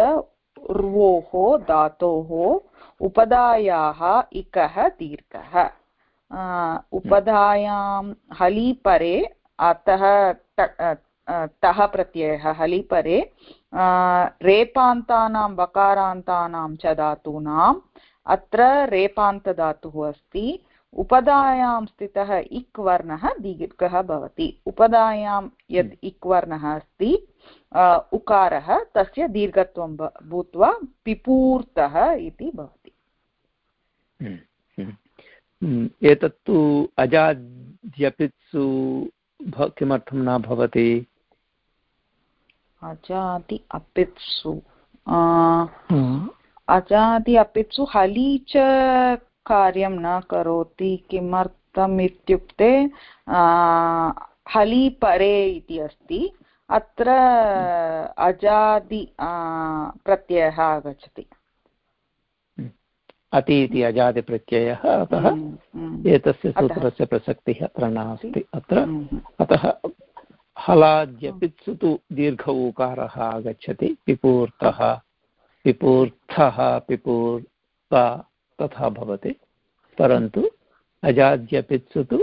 र्वोः धातोः उपधायाः इकः दीर्घः। उपधायां हलीपरे अतः तः प्रत्ययः हलिपरे रेपान्तानां वकारान्तानां च धातूनाम् अत्र रेपान्तधातुः अस्ति। उपधायां स्थितः इक् वर्णः दीर्घः भवति। उपधायां यद् हम्म। इक् वर्णः अस्ति उकारः तस्य दीर्घत्वं भूत्वा पिपूर्तः इति भवति। हम्म, हम्म। एतत्तु अजाद्यपित्सु किमर्थं न भवति? अजाति अपित्सु। अजाति अपित्सु हली च कार्यं न करोति किमर्थम् इत्युक्ते हली परे इति अस्ति। अत्र अजादि प्रत्ययः आगच्छति। अति इति अजादिप्रत्ययः अतः। एतस्य सूत्रस्य प्रसक्तिः अत्र नास्ति। अत्र अतः हलाद्यपित्सु तु दीर्घ उकारः आगच्छति। पिपूर्तः पिपूर्थः पिपूर्ता तथा भवति। परन्तु अजाद्यपित्सु तु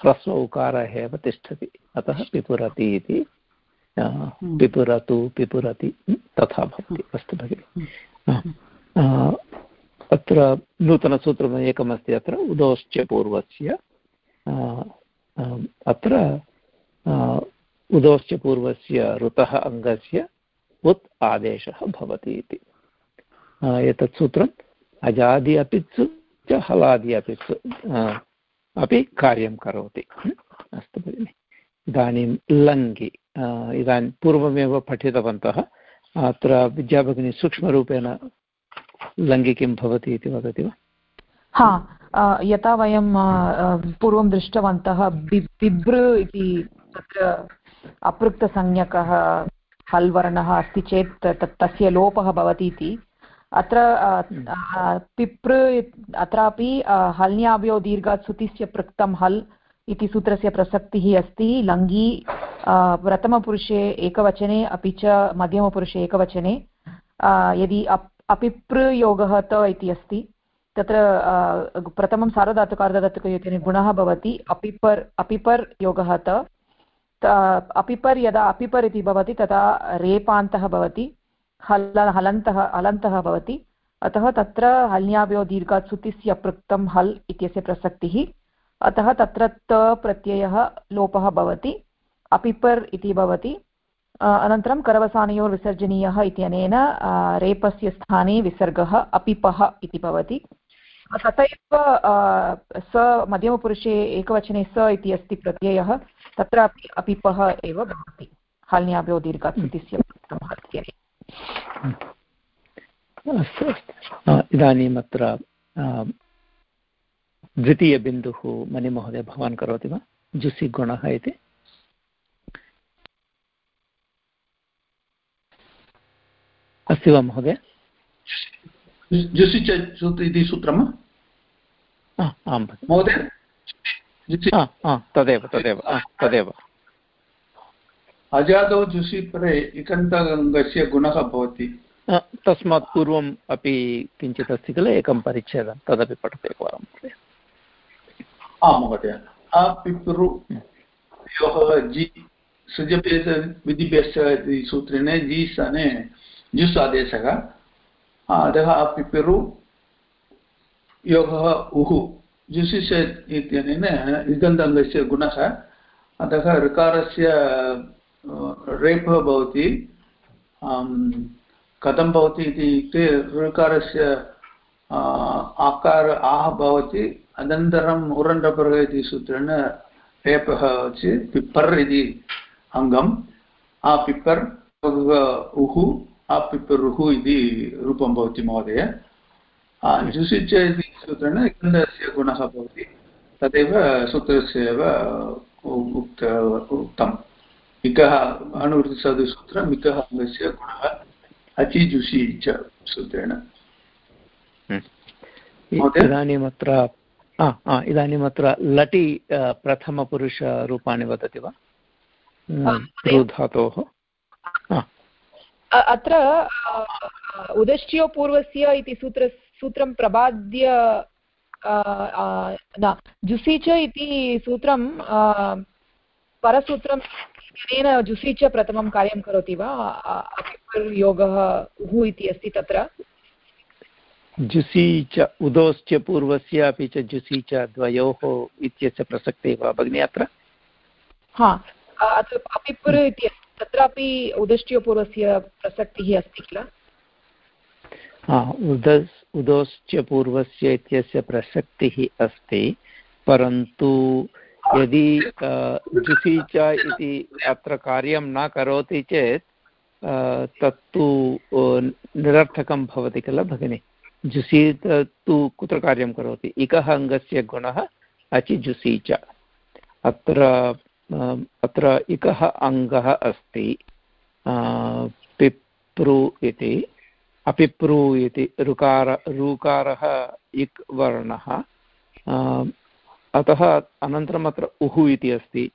ह्रस्व उकारः एव तिष्ठति। अतः पिपुरति इति पिपुरतु पिपुरति तथा भवति। अस्तु भगिनि। अत्र नूतनसूत्रम् एकमस्ति अत्र उदोश्च पूर्वस्य। अत्र उदोश्च पूर्वस्य ऋतः अङ्गस्य उत् आदेशः भवति इति। एतत् सूत्रम् अजादि अपित्सु च हलादि अपित्सु अपि कार्यं करोति। अस्तु भगिनि। इदानीं लङ्घि इदानीं पूर्वमेव पठितवन्तः अत्र विद्याभगिनी सूक्ष्मरूपेण लङ्घि किं भवति इति वदति वा? हा यथा वयं पूर्वं दृष्टवन्तः बिभ्र इति तत्र अपृक्तसंज्ञकः हल् वर्णः अस्ति चेत् तत् तस्य लोपः भवति इति। अत्र पिपृ अत्रापि हल्न्याभ्यो दीर्घात् सुतिस्य पृक्तं हल् इति सूत्रस्य प्रसक्तिः अस्ति। लङ्गी प्रथमपुरुषे एकवचने, अपि च मध्यमपुरुषे एकवचने। यदि अप्, अपिप्रयोगः त इति अस्ति, तत्र प्रथमं सार्वधातुकार्धधातुकयोजने गुणः भवति। अपिपर् अपिपर् योगः त, अपिपर् यदा अपिपर् इति भवति, तदा रेपान्तः भवति। हल, हलन्तः हलन्तः भवति। अतः तत्र हल्याभ्यो दीर्घात् सुतिस्य पृक्तं हल् इत्यस्य प्रसक्तिः। अतः तत्र त प्रत्ययः लोपः भवति अपिपर् इति भवति। अनन्तरं करवसानयोर्विसर्जनीयः इत्यनेन रेपस्य स्थाने विसर्गः अपिपः इति भवति। तथैव स मध्यमपुरुषे एकवचने स इति अस्ति प्रत्ययः तत्रापि अपिपः एव भवति। हाल्न्याभ्यो दीर्घात् अस्तु। अस्तु इदानीम् अत्र द्वितीयबिन्दुः मणिमहोदय भवान् करोति वा? जुसि गुणः इति। अस्ति वा महोदय? जुसि इति सूत्रम् आं महोदय? तदेव तदेव तदेव। अजादौ जुसि परे इकन्तगस्य गुणः भवति। तस्मात् पूर्वम् अपि किञ्चित् अस्ति किल एकं परिच्छेदं तदपि पठतु एकवारं महोदय। आं महोदय। अपितृ योः जि सृजभेद विधिभ्यश्च इति सूत्रेण जि स्थाने जुस् आदेशः अतः पिपिरु योगः उः जुसिष इत्यनेन इगन्धङ्गस्य गुणः। अतः ऋकारस्य रेपः भवति। कथं भवति इत्युक्ते ऋकारस्य आकार आह भवति। अनन्तरम् उरण्डपर् इति सूत्रेण रेपः चेत् पिप्पर् इति अङ्गम् आ पिप्पर् उः आपिपरुः इति रूपं भवति महोदय। जुसिच इति सूत्रेण गन्धस्य गुणः भवति तदेव सूत्रस्य एव उक्त उक्तम्। इकः अनुवृत्तिसाधुसूत्रम् इकः अङ्गस्य गुणः अचिजुषि च सूत्रेण। अत्र इदानीम् अत्र लटि प्रथमपुरुषरूपाणि वदति वा? धातोः। अत्र उदश्यो पूर्वस्य इति सूत्र सूत्रं प्रबाद्य न जुसि च इति सूत्रं परसूत्रं जुसि च प्रथमं कार्यं करोति वा? योगः उः इति अस्ति तत्र। जुसि च उदोश्च पूर्वस्य अपि च जुसि च द्वयोः इत्यस्य प्रसक्तिः वा भगिनि अत्र? हा अत्र अपिपुर् इति तत्रापि प्रसक्तिः अस्ति किल? उदस् उदोश्च पूर्वस्य इत्यस्य प्रसक्तिः अस्ति परन्तु यदि जुसि च इति अत्र कार्यं न करोति चेत् तत्तु निरर्थकं भवति किल भगिनि? जुसि तु कुत्र कार्यं करोति? इकः अङ्गस्य गुणः, अचि जुसि च। अत्र अत्र इकः अङ्गः अस्ति। पिप्रु इति। अपिप्रु इति ऋकार ऋकारः इक् वर्णः। अतः अनन्तरम् अत्र उः इति अस्ति।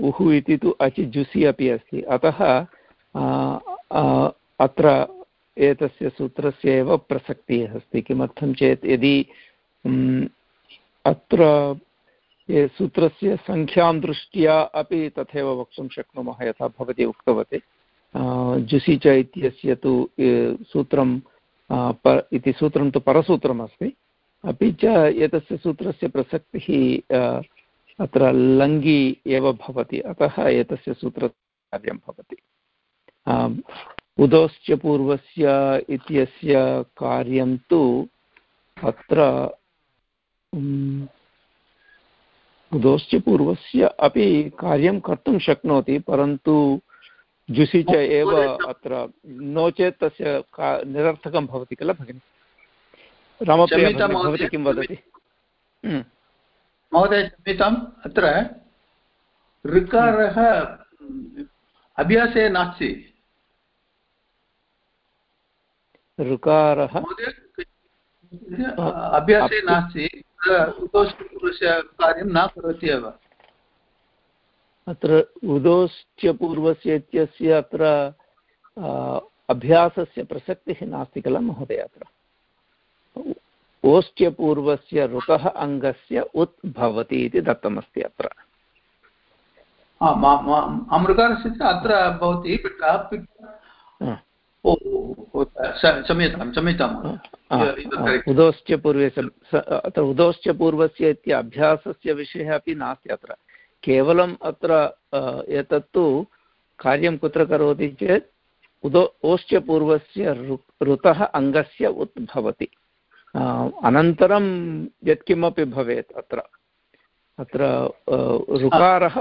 उः इति तु अचि जुसि अपि अस्ति। अतः अत्र एतस्य सूत्रस्य एव प्रसक्तिः अस्ति, किमर्थं चेत् यदि अत्र सूत्रस्य सङ्ख्यां दृष्ट्या अपि तथैव वक्तुं शक्नुमः यथा भवती उक्तवती जुसि च इत्यस्य तु सूत्रं इति सूत्रं तु परसूत्रमस्ति, अपि च एतस्य सूत्रस्य प्रसक्तिः अत्र लङ्गि एव भवति, अतः एतस्य सूत्रकार्यं भवति। उदोश्च पूर्वस्य इत्यस्य कार्यं तु अत्र उदोश्च पूर्वस्य अपि कार्यं कर्तुं शक्नोति परन्तु जुसि च एव अत्र नो चेत् तस्य निरर्थकं भवति किल भगिनि? रामप्रिया भवती किं वदति? हम्म। महोदय क्षम्यताम् अत्र ऋकारः अभ्यासे नास्ति। ऋकारः। अभ्यासे नास्ति कार्यं न करोति एव। अत्र उदोश्च्यपूर्वस्य इत्यस्य अत्र अभ्यासस्य प्रसक्तिः नास्ति किल महोदय अत्र। ओष्ट्यपूर्वस्य ऋतः अङ्गस्य उत् भवति इति दत्तमस्ति अत्र। मृगारस्य अत्र भवति क्षम्यतां क्षम्यताम् उदोश्च पूर्वे अत्र उदोश्च पूर्वस्य इति अभ्यासस्य विषयः अपि नास्ति अत्र। केवलम् अत्र एतत्तु कार्यं कुत्र करोति चेत् उदो ओश्चपूर्वस्य ऋतः अङ्गस्य उद्भवति अनन्तरं यत्किमपि भवेत् अत्र। अत्र ऋकारः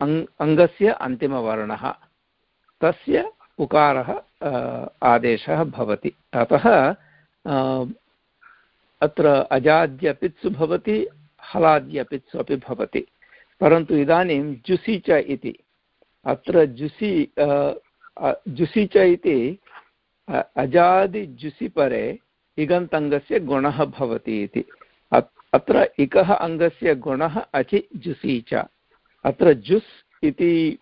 अङ्गस्य अन्तिमवर्णः। तस्य उकारः आदेशः भवति। अतः अत्र अजाद्यपित्सु भवति, हलाद्यपित्सु अपि भवति। परन्तु इदानीं जुसि च इति। अत्र जुसि जुसि च इति अजादिजुसि परे इगन्तङ्गस्य गुणः भवति इति। अत्र इकः अङ्गस्य गुणः अचि जुसि च। अत्र जुस् इति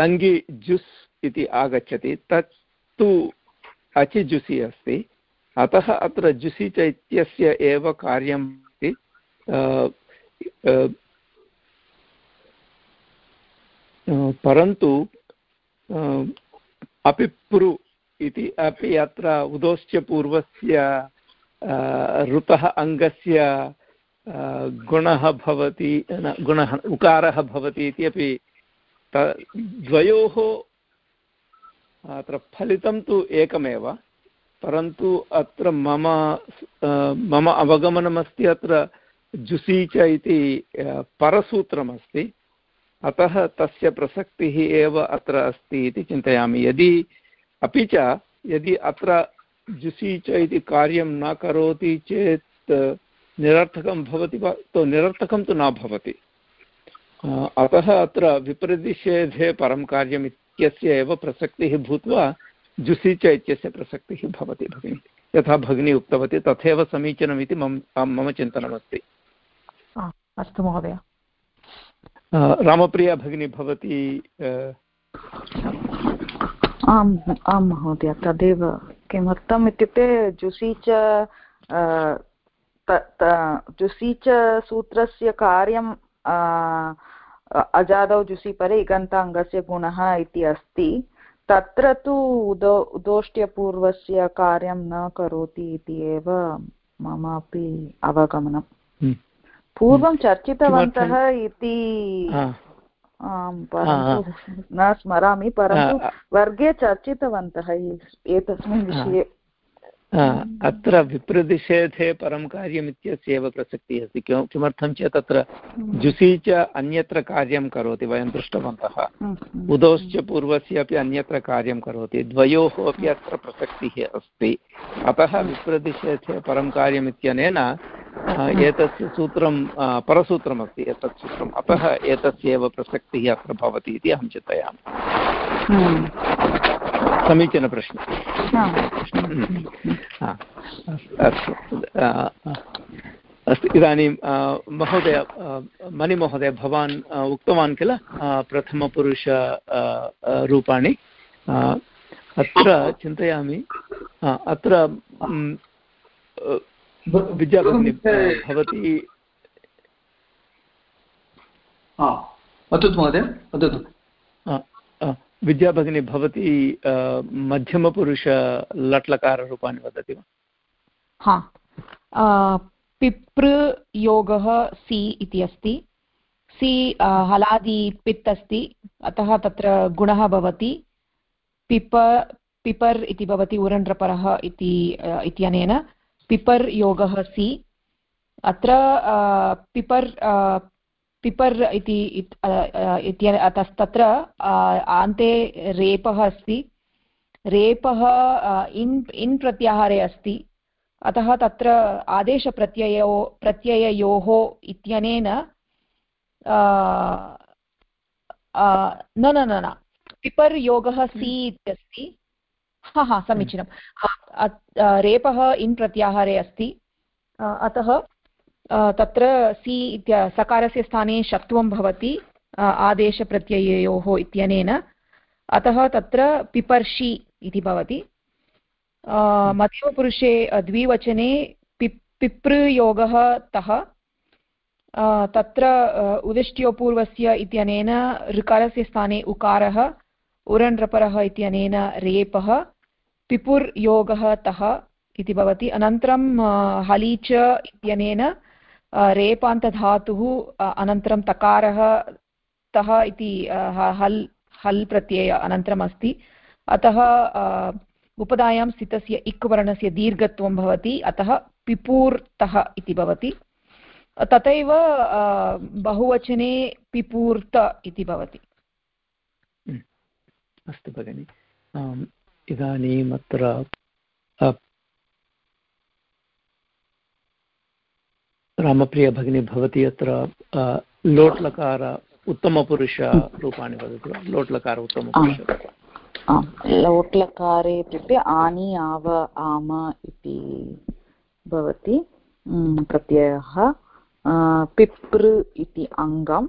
लङ्गि जुस् इति आगच्छति तत् तु अचि अस्ति। अतः अत्र जुसि च इत्यस्य एव कार्यम् इति परन्तु अपि पुरु इति अपि अत्र उदोश्च ऋतः अङ्गस्य गुणः भवति गुणः, उकारः भवति इति अपि द्वयोः अत्र फलितं तु एकमेव, परन्तु अत्र मम मम अवगमनमस्ति, अत्र जुसि इति परसूत्रमस्ति, अतः तस्य प्रसक्तिः एव अत्र अस्ति इति चिन्तयामि। यदि अपि च, यदि अत्र जुसि इति कार्यं न करोति चेत् निरर्थकं भवति वा? तो निरर्थकं तु न भवति। अतः अत्र विप्रतिषेधे परं कार्यम् इत्यस्य एव प्रसक्तिः भूत्वा जुसि च इत्यस्य प्रसक्तिः भवति भगिनि। यथा भगिनी उक्तवती तथैव समीचीनमिति मम मम चिन्तनमस्ति। अस्तु महोदय। रामप्रिया भगिनी भवती आम् आं महोदय तदेव किमर्थम् इत्युक्ते जुसि च जुसि च सूत्रस्य कार्यं अजादौ जुसि परे इगन्ताङ्गस्य गुणः इति अस्ति। तत्र तु उदो उदोष्ट्यपूर्वस्य कार्यं न करोति इति एव ममापि अवगमनम् हम्म। पूर्वं चर्चितवन्तः इति न स्मरामि परन्तु वर्गे चर्चितवन्तः एतस्मिन् विषये। अत्र विप्रतिषेधे परं कार्यम् इत्यस्य एव प्रसक्तिः अस्ति। किं किमर्थं चेत् अत्र जुसि च अन्यत्र कार्यं करोति वयं दृष्टवन्तः। उदोश्च पूर्वस्य अपि अन्यत्र कार्यं करोति। द्वयोः अपि अत्र प्रसक्तिः अस्ति। अतः विप्रतिषेधे परं कार्यम् इत्यनेन एतस्य सूत्रं परसूत्रमस्ति एतत् सूत्रम्। अतः एतस्य एव प्रसक्तिः अत्र भवति इति अहं चिन्तयामि। समीचीनप्रश्नः अस्तु। अस्तु। इदानीं महोदय मणिमहोदय भवान् उक्तवान् किल? प्रथमपुरुष रूपाणि। अत्र चिन्तयामि। अत्र विद्याभगिनी भवती वदतु महोदय वदतु विद्याभगिनी भवती मध्यमपुरुष लट्लकाररूपाणि वदति वा? हा। पिपृ योगः सि इति अस्ति। सि हलादि पित् अस्ति। अतः तत्र गुणः भवति। पिप, पिपर् इति भवति उरण्ड्रपरः इति इत्यनेन। पिपर् योगः सि। अत्र पिपर् पिपर् इति तत्र अन्ते रेपः अस्ति। रेपः इन् इन् प्रत्याहारे अस्ति। अतः तत्र आदेशप्रत्ययो प्रत्यययोः इत्यनेन न न न न पिपर् योगः सि हम्म। इत्यस्ति हा हा समीचीनं। रेपः इन् प्रत्याहारे अस्ति। अतः तत्र सि इत्य, सकारस्य स्थाने शत्वं भवति आदेशप्रत्यययोः इत्यनेन। अतः तत्र पिपर्षि इति भवति। मध्यमपुरुषे द्विवचने पिप्, पिपृयोगः तः। तत्र उदिष्ट्योपूर्वस्य इत्यनेन ऋकारस्य स्थाने उकारः, उरण्रपरः इत्यनेन रेपः, पिपुर्योगः तः इति भवति। अनन्तरं हली च इत्यनेन रेपान्तधातुः अनन्तरं तकारः, तः इति हल् हल् प्रत्यय अनन्तरम् अस्ति अतः उपधायां स्थितस्य इक् वर्णस्य दीर्घत्वं भवति, अतः पिपूर्तः इति भवति। तथैव बहुवचने पिपूर्त इति भवति। अस्तु भगिनि। इदानीम् अत्र रामप्रिय भगिनी भवती अत्र लोट्लकार उत्तमपुरुषरूपाणि वदति। वा लोट्लकार उत्तमपुरुष। लोट्लकारे इत्युक्ते आनि आव आम इति भवति। प्रत्ययः। पिपृ इति अङ्गम्।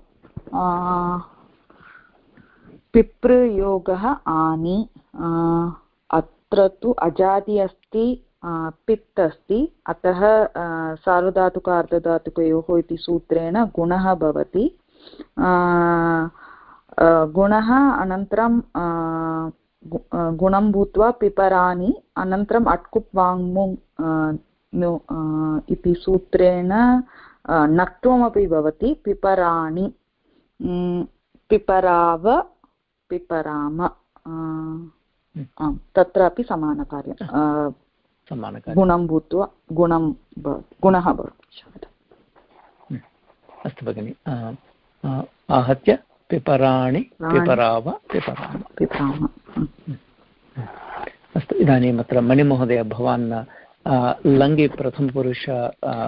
पिपृयोगः आनि। अत्र तु अजादि अस्ति। पित् अस्ति। अतः सार्वधातुक अर्धधातुकयोः इति सूत्रेण गुणः भवति। गुणः अनन्तरं गुणं भूत्वा पिपरानि अनन्तरम् अट्कुप् वाङ्मुङ् इति सूत्रेण नक्त्वमपि भवति। पिपराणि पिपराव पिपराम आम् तत्रापि समानकार्यं गुणं भूत्वा गुणं गुणः भवति। अस्तु भगिनि आहत्य पिपराणि पिपराव पिपराम। पिपराम। अस्तु इदानीम् अत्र मणिमहोदय भवान् लङ्गि प्रथमपुरुष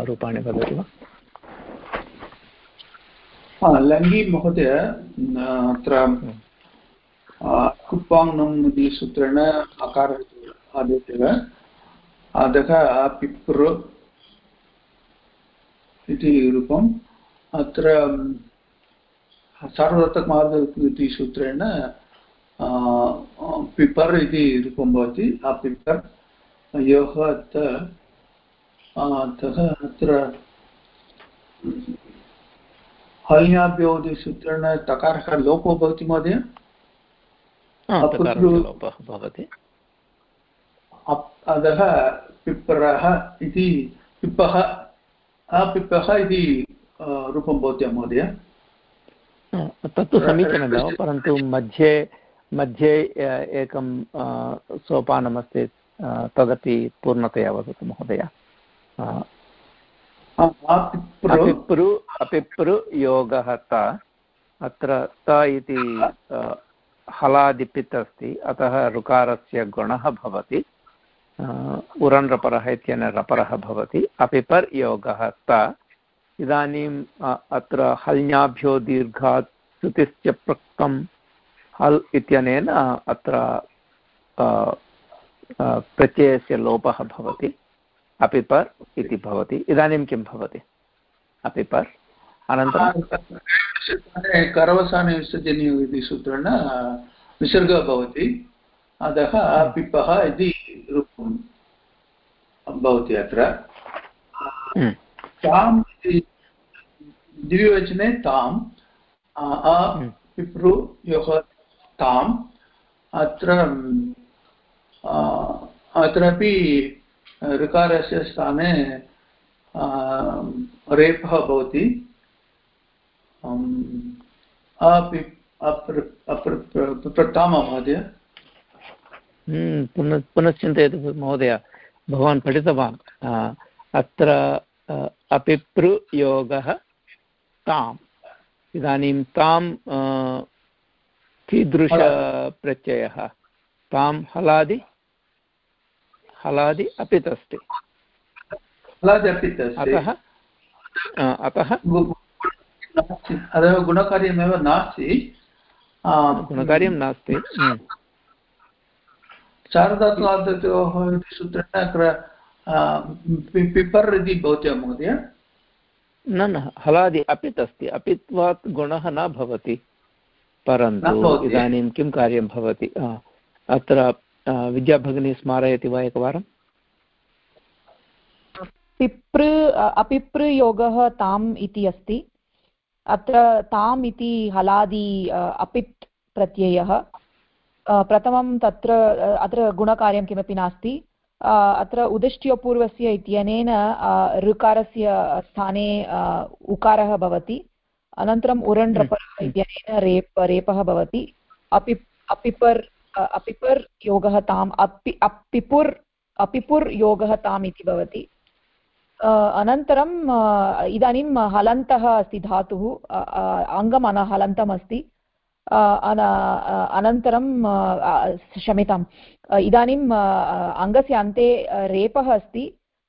रूपाणि वदति वा? लङ्गि महोदय अत्र कुप्पाङ्नम् इति सूत्रेण अकार आदेशः। अधः पिप्र इति रूपम् अत्र इति सूत्रेण पिपर् इति रूपं भवति पिपर् योः अतः अत्र हल्याभ्योदिसूत्रेण तकारः लोपो भवति महोदय? भवति। अधः पिप्रः इति पिप्पः पिप्पः इति रूपं भवति महोदय। तत्तु समीचीनमेव परन्तु मध्ये मध्ये एकं सोपानमस्ति तदपि पूर्णतया वदतु महोदय। अपिपृ अपिपृ योगः त। अत्र त इति हलादिपित् अस्ति अतः ऋकारस्य गुणः भवति। उरन् रपरः इत्यनेन रपरः भवति। अपिपर् योगः त। इदानीम् अत्र हल्न्याभ्यो दीर्घात् श्रुतिश्च प्रक्तं। हल् इत्यनेन अत्र प्रत्ययस्य लोपः भवति। अपिपर् इति भवति। इदानीं किं भवति? अपिपर् अनन्तरं करवसानविसर्जनीयम् इति सूत्रेण विसर्गः भवति। अतः पिपः इति रूपं भवति अत्र हम्म। ताम् इति द्विवचने ताम् हम्म। पिप्रु योः ताम् अत्र अत्रापि ऋकारस्य स्थाने रेपः भवति प्रथम महोदय हम्म, पुनः पुनश्चिन्तयतु महोदय। भवान् पठितवान् अत्र अपिपृयोगः ताम्। इदानीं तां कीदृशप्रत्ययः? तां हलादि? हलादि अपित् अस्ति अतः अतः गुणकार्यमेव नास्ति। गुणकार्यं नास्ति। हम्म। शारदात्वादयोः इति सूत्रेण अत्र पिपर् इति भवति वा महोदय? न न हलादि अपित् अस्ति अपित्वात् गुणः न भवति परन्तु इदानीं किं कार्यं भवति? अत्र विद्याभगिनी स्मारयति वा एकवारं? पिपृ अपिपृयोगः ताम् इति अस्ति। अत्र ताम् इति हलादि अपित् प्रत्ययः। प्रथमं तत्र अत्र गुणकार्यं किमपि नास्ति. अत्र उदिष्ट्यपूर्वस्य इत्यनेन ऋकारस्य स्थाने उकारः भवति. अनन्तरम् उरण् रपरः इत्यनेन रेप् रेपः भवति. अपि अपिपर् अपिपर् योगः ताम् अपि अपिपुर् अपिपुर् योगः ताम् इति भवति. अनन्तरम् इदानीं हलन्तः अस्ति धातुः. अङ्गम् हलन्तम् अस्ति अनन्तरं क्षम्यताम् इदानीम् अङ्गस्य अन्ते रेपः अस्ति,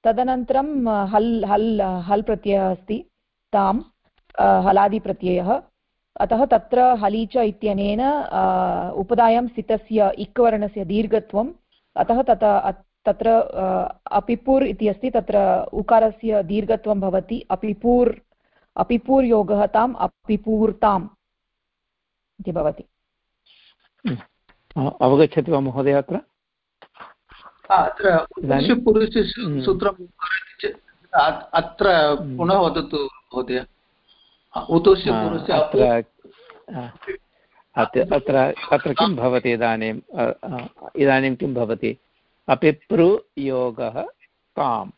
तदनन्तरं हल् हल् हल् प्रत्ययः अस्ति, ताम् हलादिप्रत्ययः, अतः तत्र हली च इत्यनेन उपधायां स्थितस्य इक्वर्णस्य दीर्घत्वम्, अतः तत तत्र अपिपूर् इति अस्ति, तत्र उकारस्य दीर्घत्वं भवति, अपिपूर् अपिपूर् योगः ताम् अपिपूर्ताम् इति भवति। अवगच्छति वा महोदय अत्र? अत्र सूत्रं अत्र पुनः वदतु महोदय। अत्र अत्र अत्र किं भवति इदानीम् इदानीं किं भवति? अपिपृयोगः ताम्।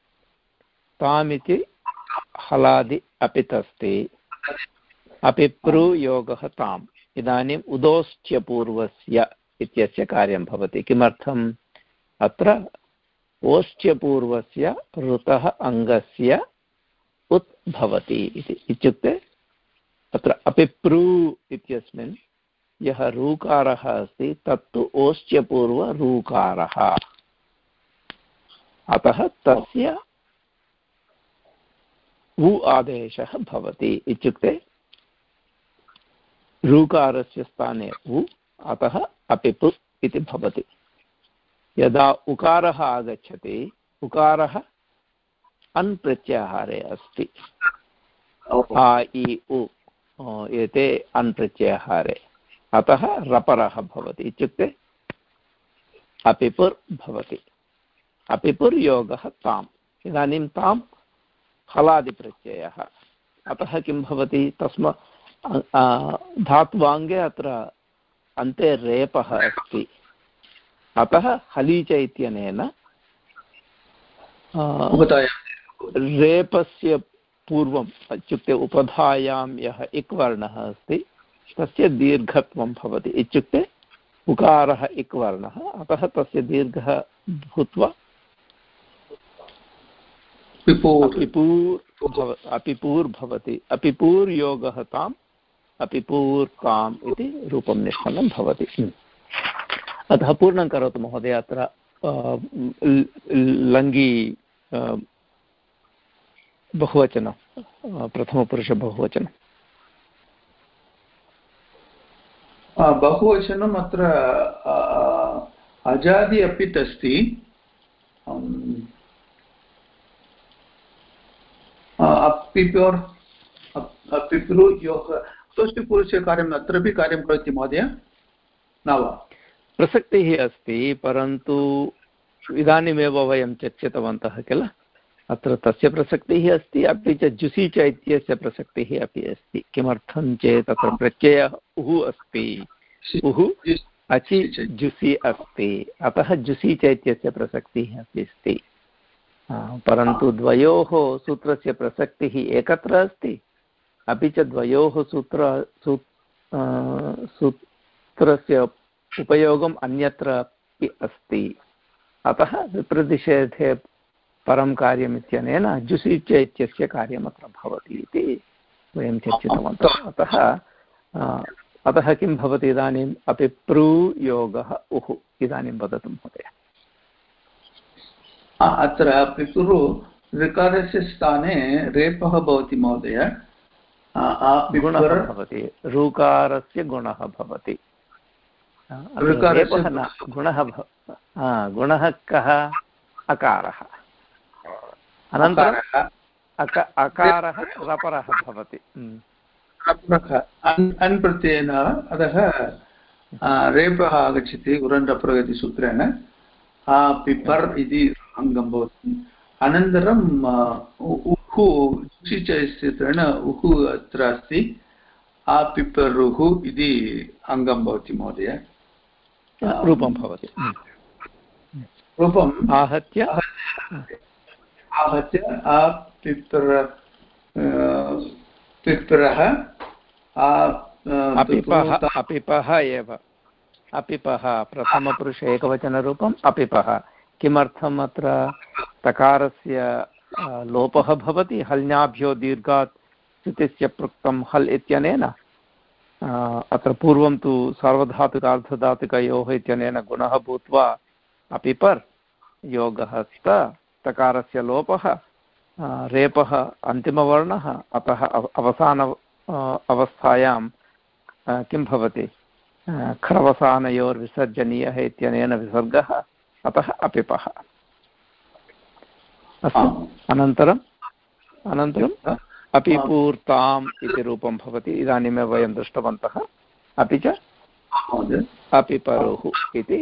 ताम् इति हलादि अपित् अस्ति अपिपृयोगः ताम्। इदानीम् उदोश्च्यपूर्वस्य इत्यस्य कार्यं भवति। किमर्थम्? अत्र ओश्च्यपूर्वस्य ऋतः अङ्गस्य उत् भवति इति। इत्युक्ते अत्र अपिप्रु इत्यस्मिन् यः ऋकारः अस्ति, तत्तु ओश्च्यपूर्वऋकारः अतः तस्य उ आदेशः भवति। इत्युक्ते ऋकारस्य स्थाने उ अतः अपिपु इति भवति। यदा उकारः आगच्छति उकारः अन् प्रत्याहारे अस्ति आ इ उ एते अन् प्रत्याहारे अतः रपरः भवति इत्युक्ते अपिपुर् भवति अपिपुर् योगः ताम्। इदानीं तां हलादिप्रत्ययः अतः किं भवति? तस्म धात्वाङ्गे अत्र अन्ते रेपः अस्ति। अतः हलीच इत्यनेन रेपस्य पूर्वम् इत्युक्ते उपधायां यः इक् वर्णः अस्ति तस्य दीर्घत्वं भवति। इत्युक्ते उकारः इक् वर्णः अतः तस्य दीर्घः भूत्वा अपिपूर्। अपिपूर्भवति अपिपूर्योगः ताम् अपिपूर्ताम् इति रूपं निष्पन्नं भवति। हम्म। अतः पूर्णं करोतु महोदय, अत्र लङ्गी बहुवचनं प्रथमपुरुषबहुवचनं बहुवचनम् अत्र अजादि अपि अस्ति अपिप्योर् अपिप्रुयोः षष्टिपुरुषस्य कार्यम् अत्रापि कार्यं करोति महोदय। न वा? प्रसक्तिः अस्ति परन्तु इदानीमेव वयं चर्चितवन्तः किल? अत्र तस्य प्रसक्तिः अस्ति अपि च जुसि च इत्यस्य प्रसक्तिः अपि अस्ति। किमर्थं चेत् अत्र प्रत्ययः उः अस्ति। उः अचि जुसि अस्ति। अतः जुसि च इत्यस्य प्रसक्तिः अपि अस्ति। परन्तु द्वयोः सूत्रस्य प्रसक्तिः एकत्र अस्ति। अपि च द्वयोः सूत्र सूत्रस्य उपयोगम् अन्यत्र अपि अस्ति। अतः विप्रतिषेधे परं कार्यम् इत्यनेन जुसिच इत्यस्य कार्यम् अत्र भवति इति वयं चर्चितवन्तः। अतः अतः किं भवति इदानीम्? अपि प्रूयोगः। उः इदानीं वदतु महोदय। अत्र पितुः ऋकारस्य स्थाने रेपः भवति महोदय। गुणः भवति। ऋकारस्य गुणः भवति। गुणः गुणः कः? अकारः। अनन्तरम् अकारः। रपरः भवति। अन् प्रत्ययेन अतः रेपः आगच्छति उरन् रप्रगतिसूत्रेण। पिपर् इति अङ्गं भवति। अनन्तरं उः सूत्रेण उः अत्र अस्ति आपिपरुः इति अङ्गं भवति महोदय। रूपं भवति। रूपम् आहत्य। आहत्य आपिपर पिप्रः अपिपः अपिपः एव। अपिपः प्रथमपुरुष एकवचनरूपम् अपिपः। किमर्थम् अत्र तकारस्य लोपः भवति हल्न्याभ्यो दीर्घात् स्थितिस्य पृक्तं हल् इत्यनेन अत्र पूर्वं तु सार्वधातुकार्धधातुकयोः इत्यनेन गुणः भूत्वा अपिपर् योगः स्त तकारस्य लोपः रेपः अन्तिमवर्णः, अतः अवसान अवस्थायां किं भवति? खरवसानयोर्विसर्जनीयः इत्यनेन विसर्गः, अतः अपिपः अस्तु। अनन्तरम्? अनन्तरम् अपिपूर्ताम् इति रूपं भवति। इदानीमेव वयं दृष्टवन्तः। अपि च? अपिपरुः इति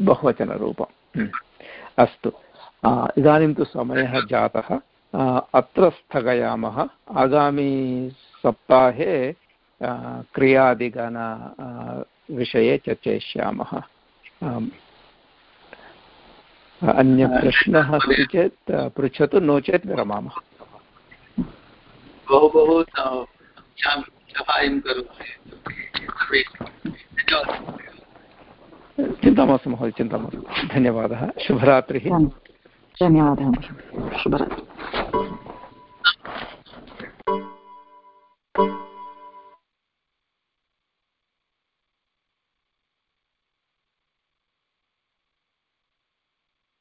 बहुवचनरूपम्। अस्तु। इदानीं तु समयः जातः। अत्र स्थगयामः। आगामी सप्ताहे क्रियादिगण विषये चर्चयिष्यामः। अन्यप्रश्नः अस्ति चेत् पृच्छतु नो चेत् विरमामः। बहु बहु करोति चिन्ता मास्तु। महोदय चिन्ता मास्तु। धन्यवादः। शुभरात्रिः। धन्यवादः। शुभरात्रिः।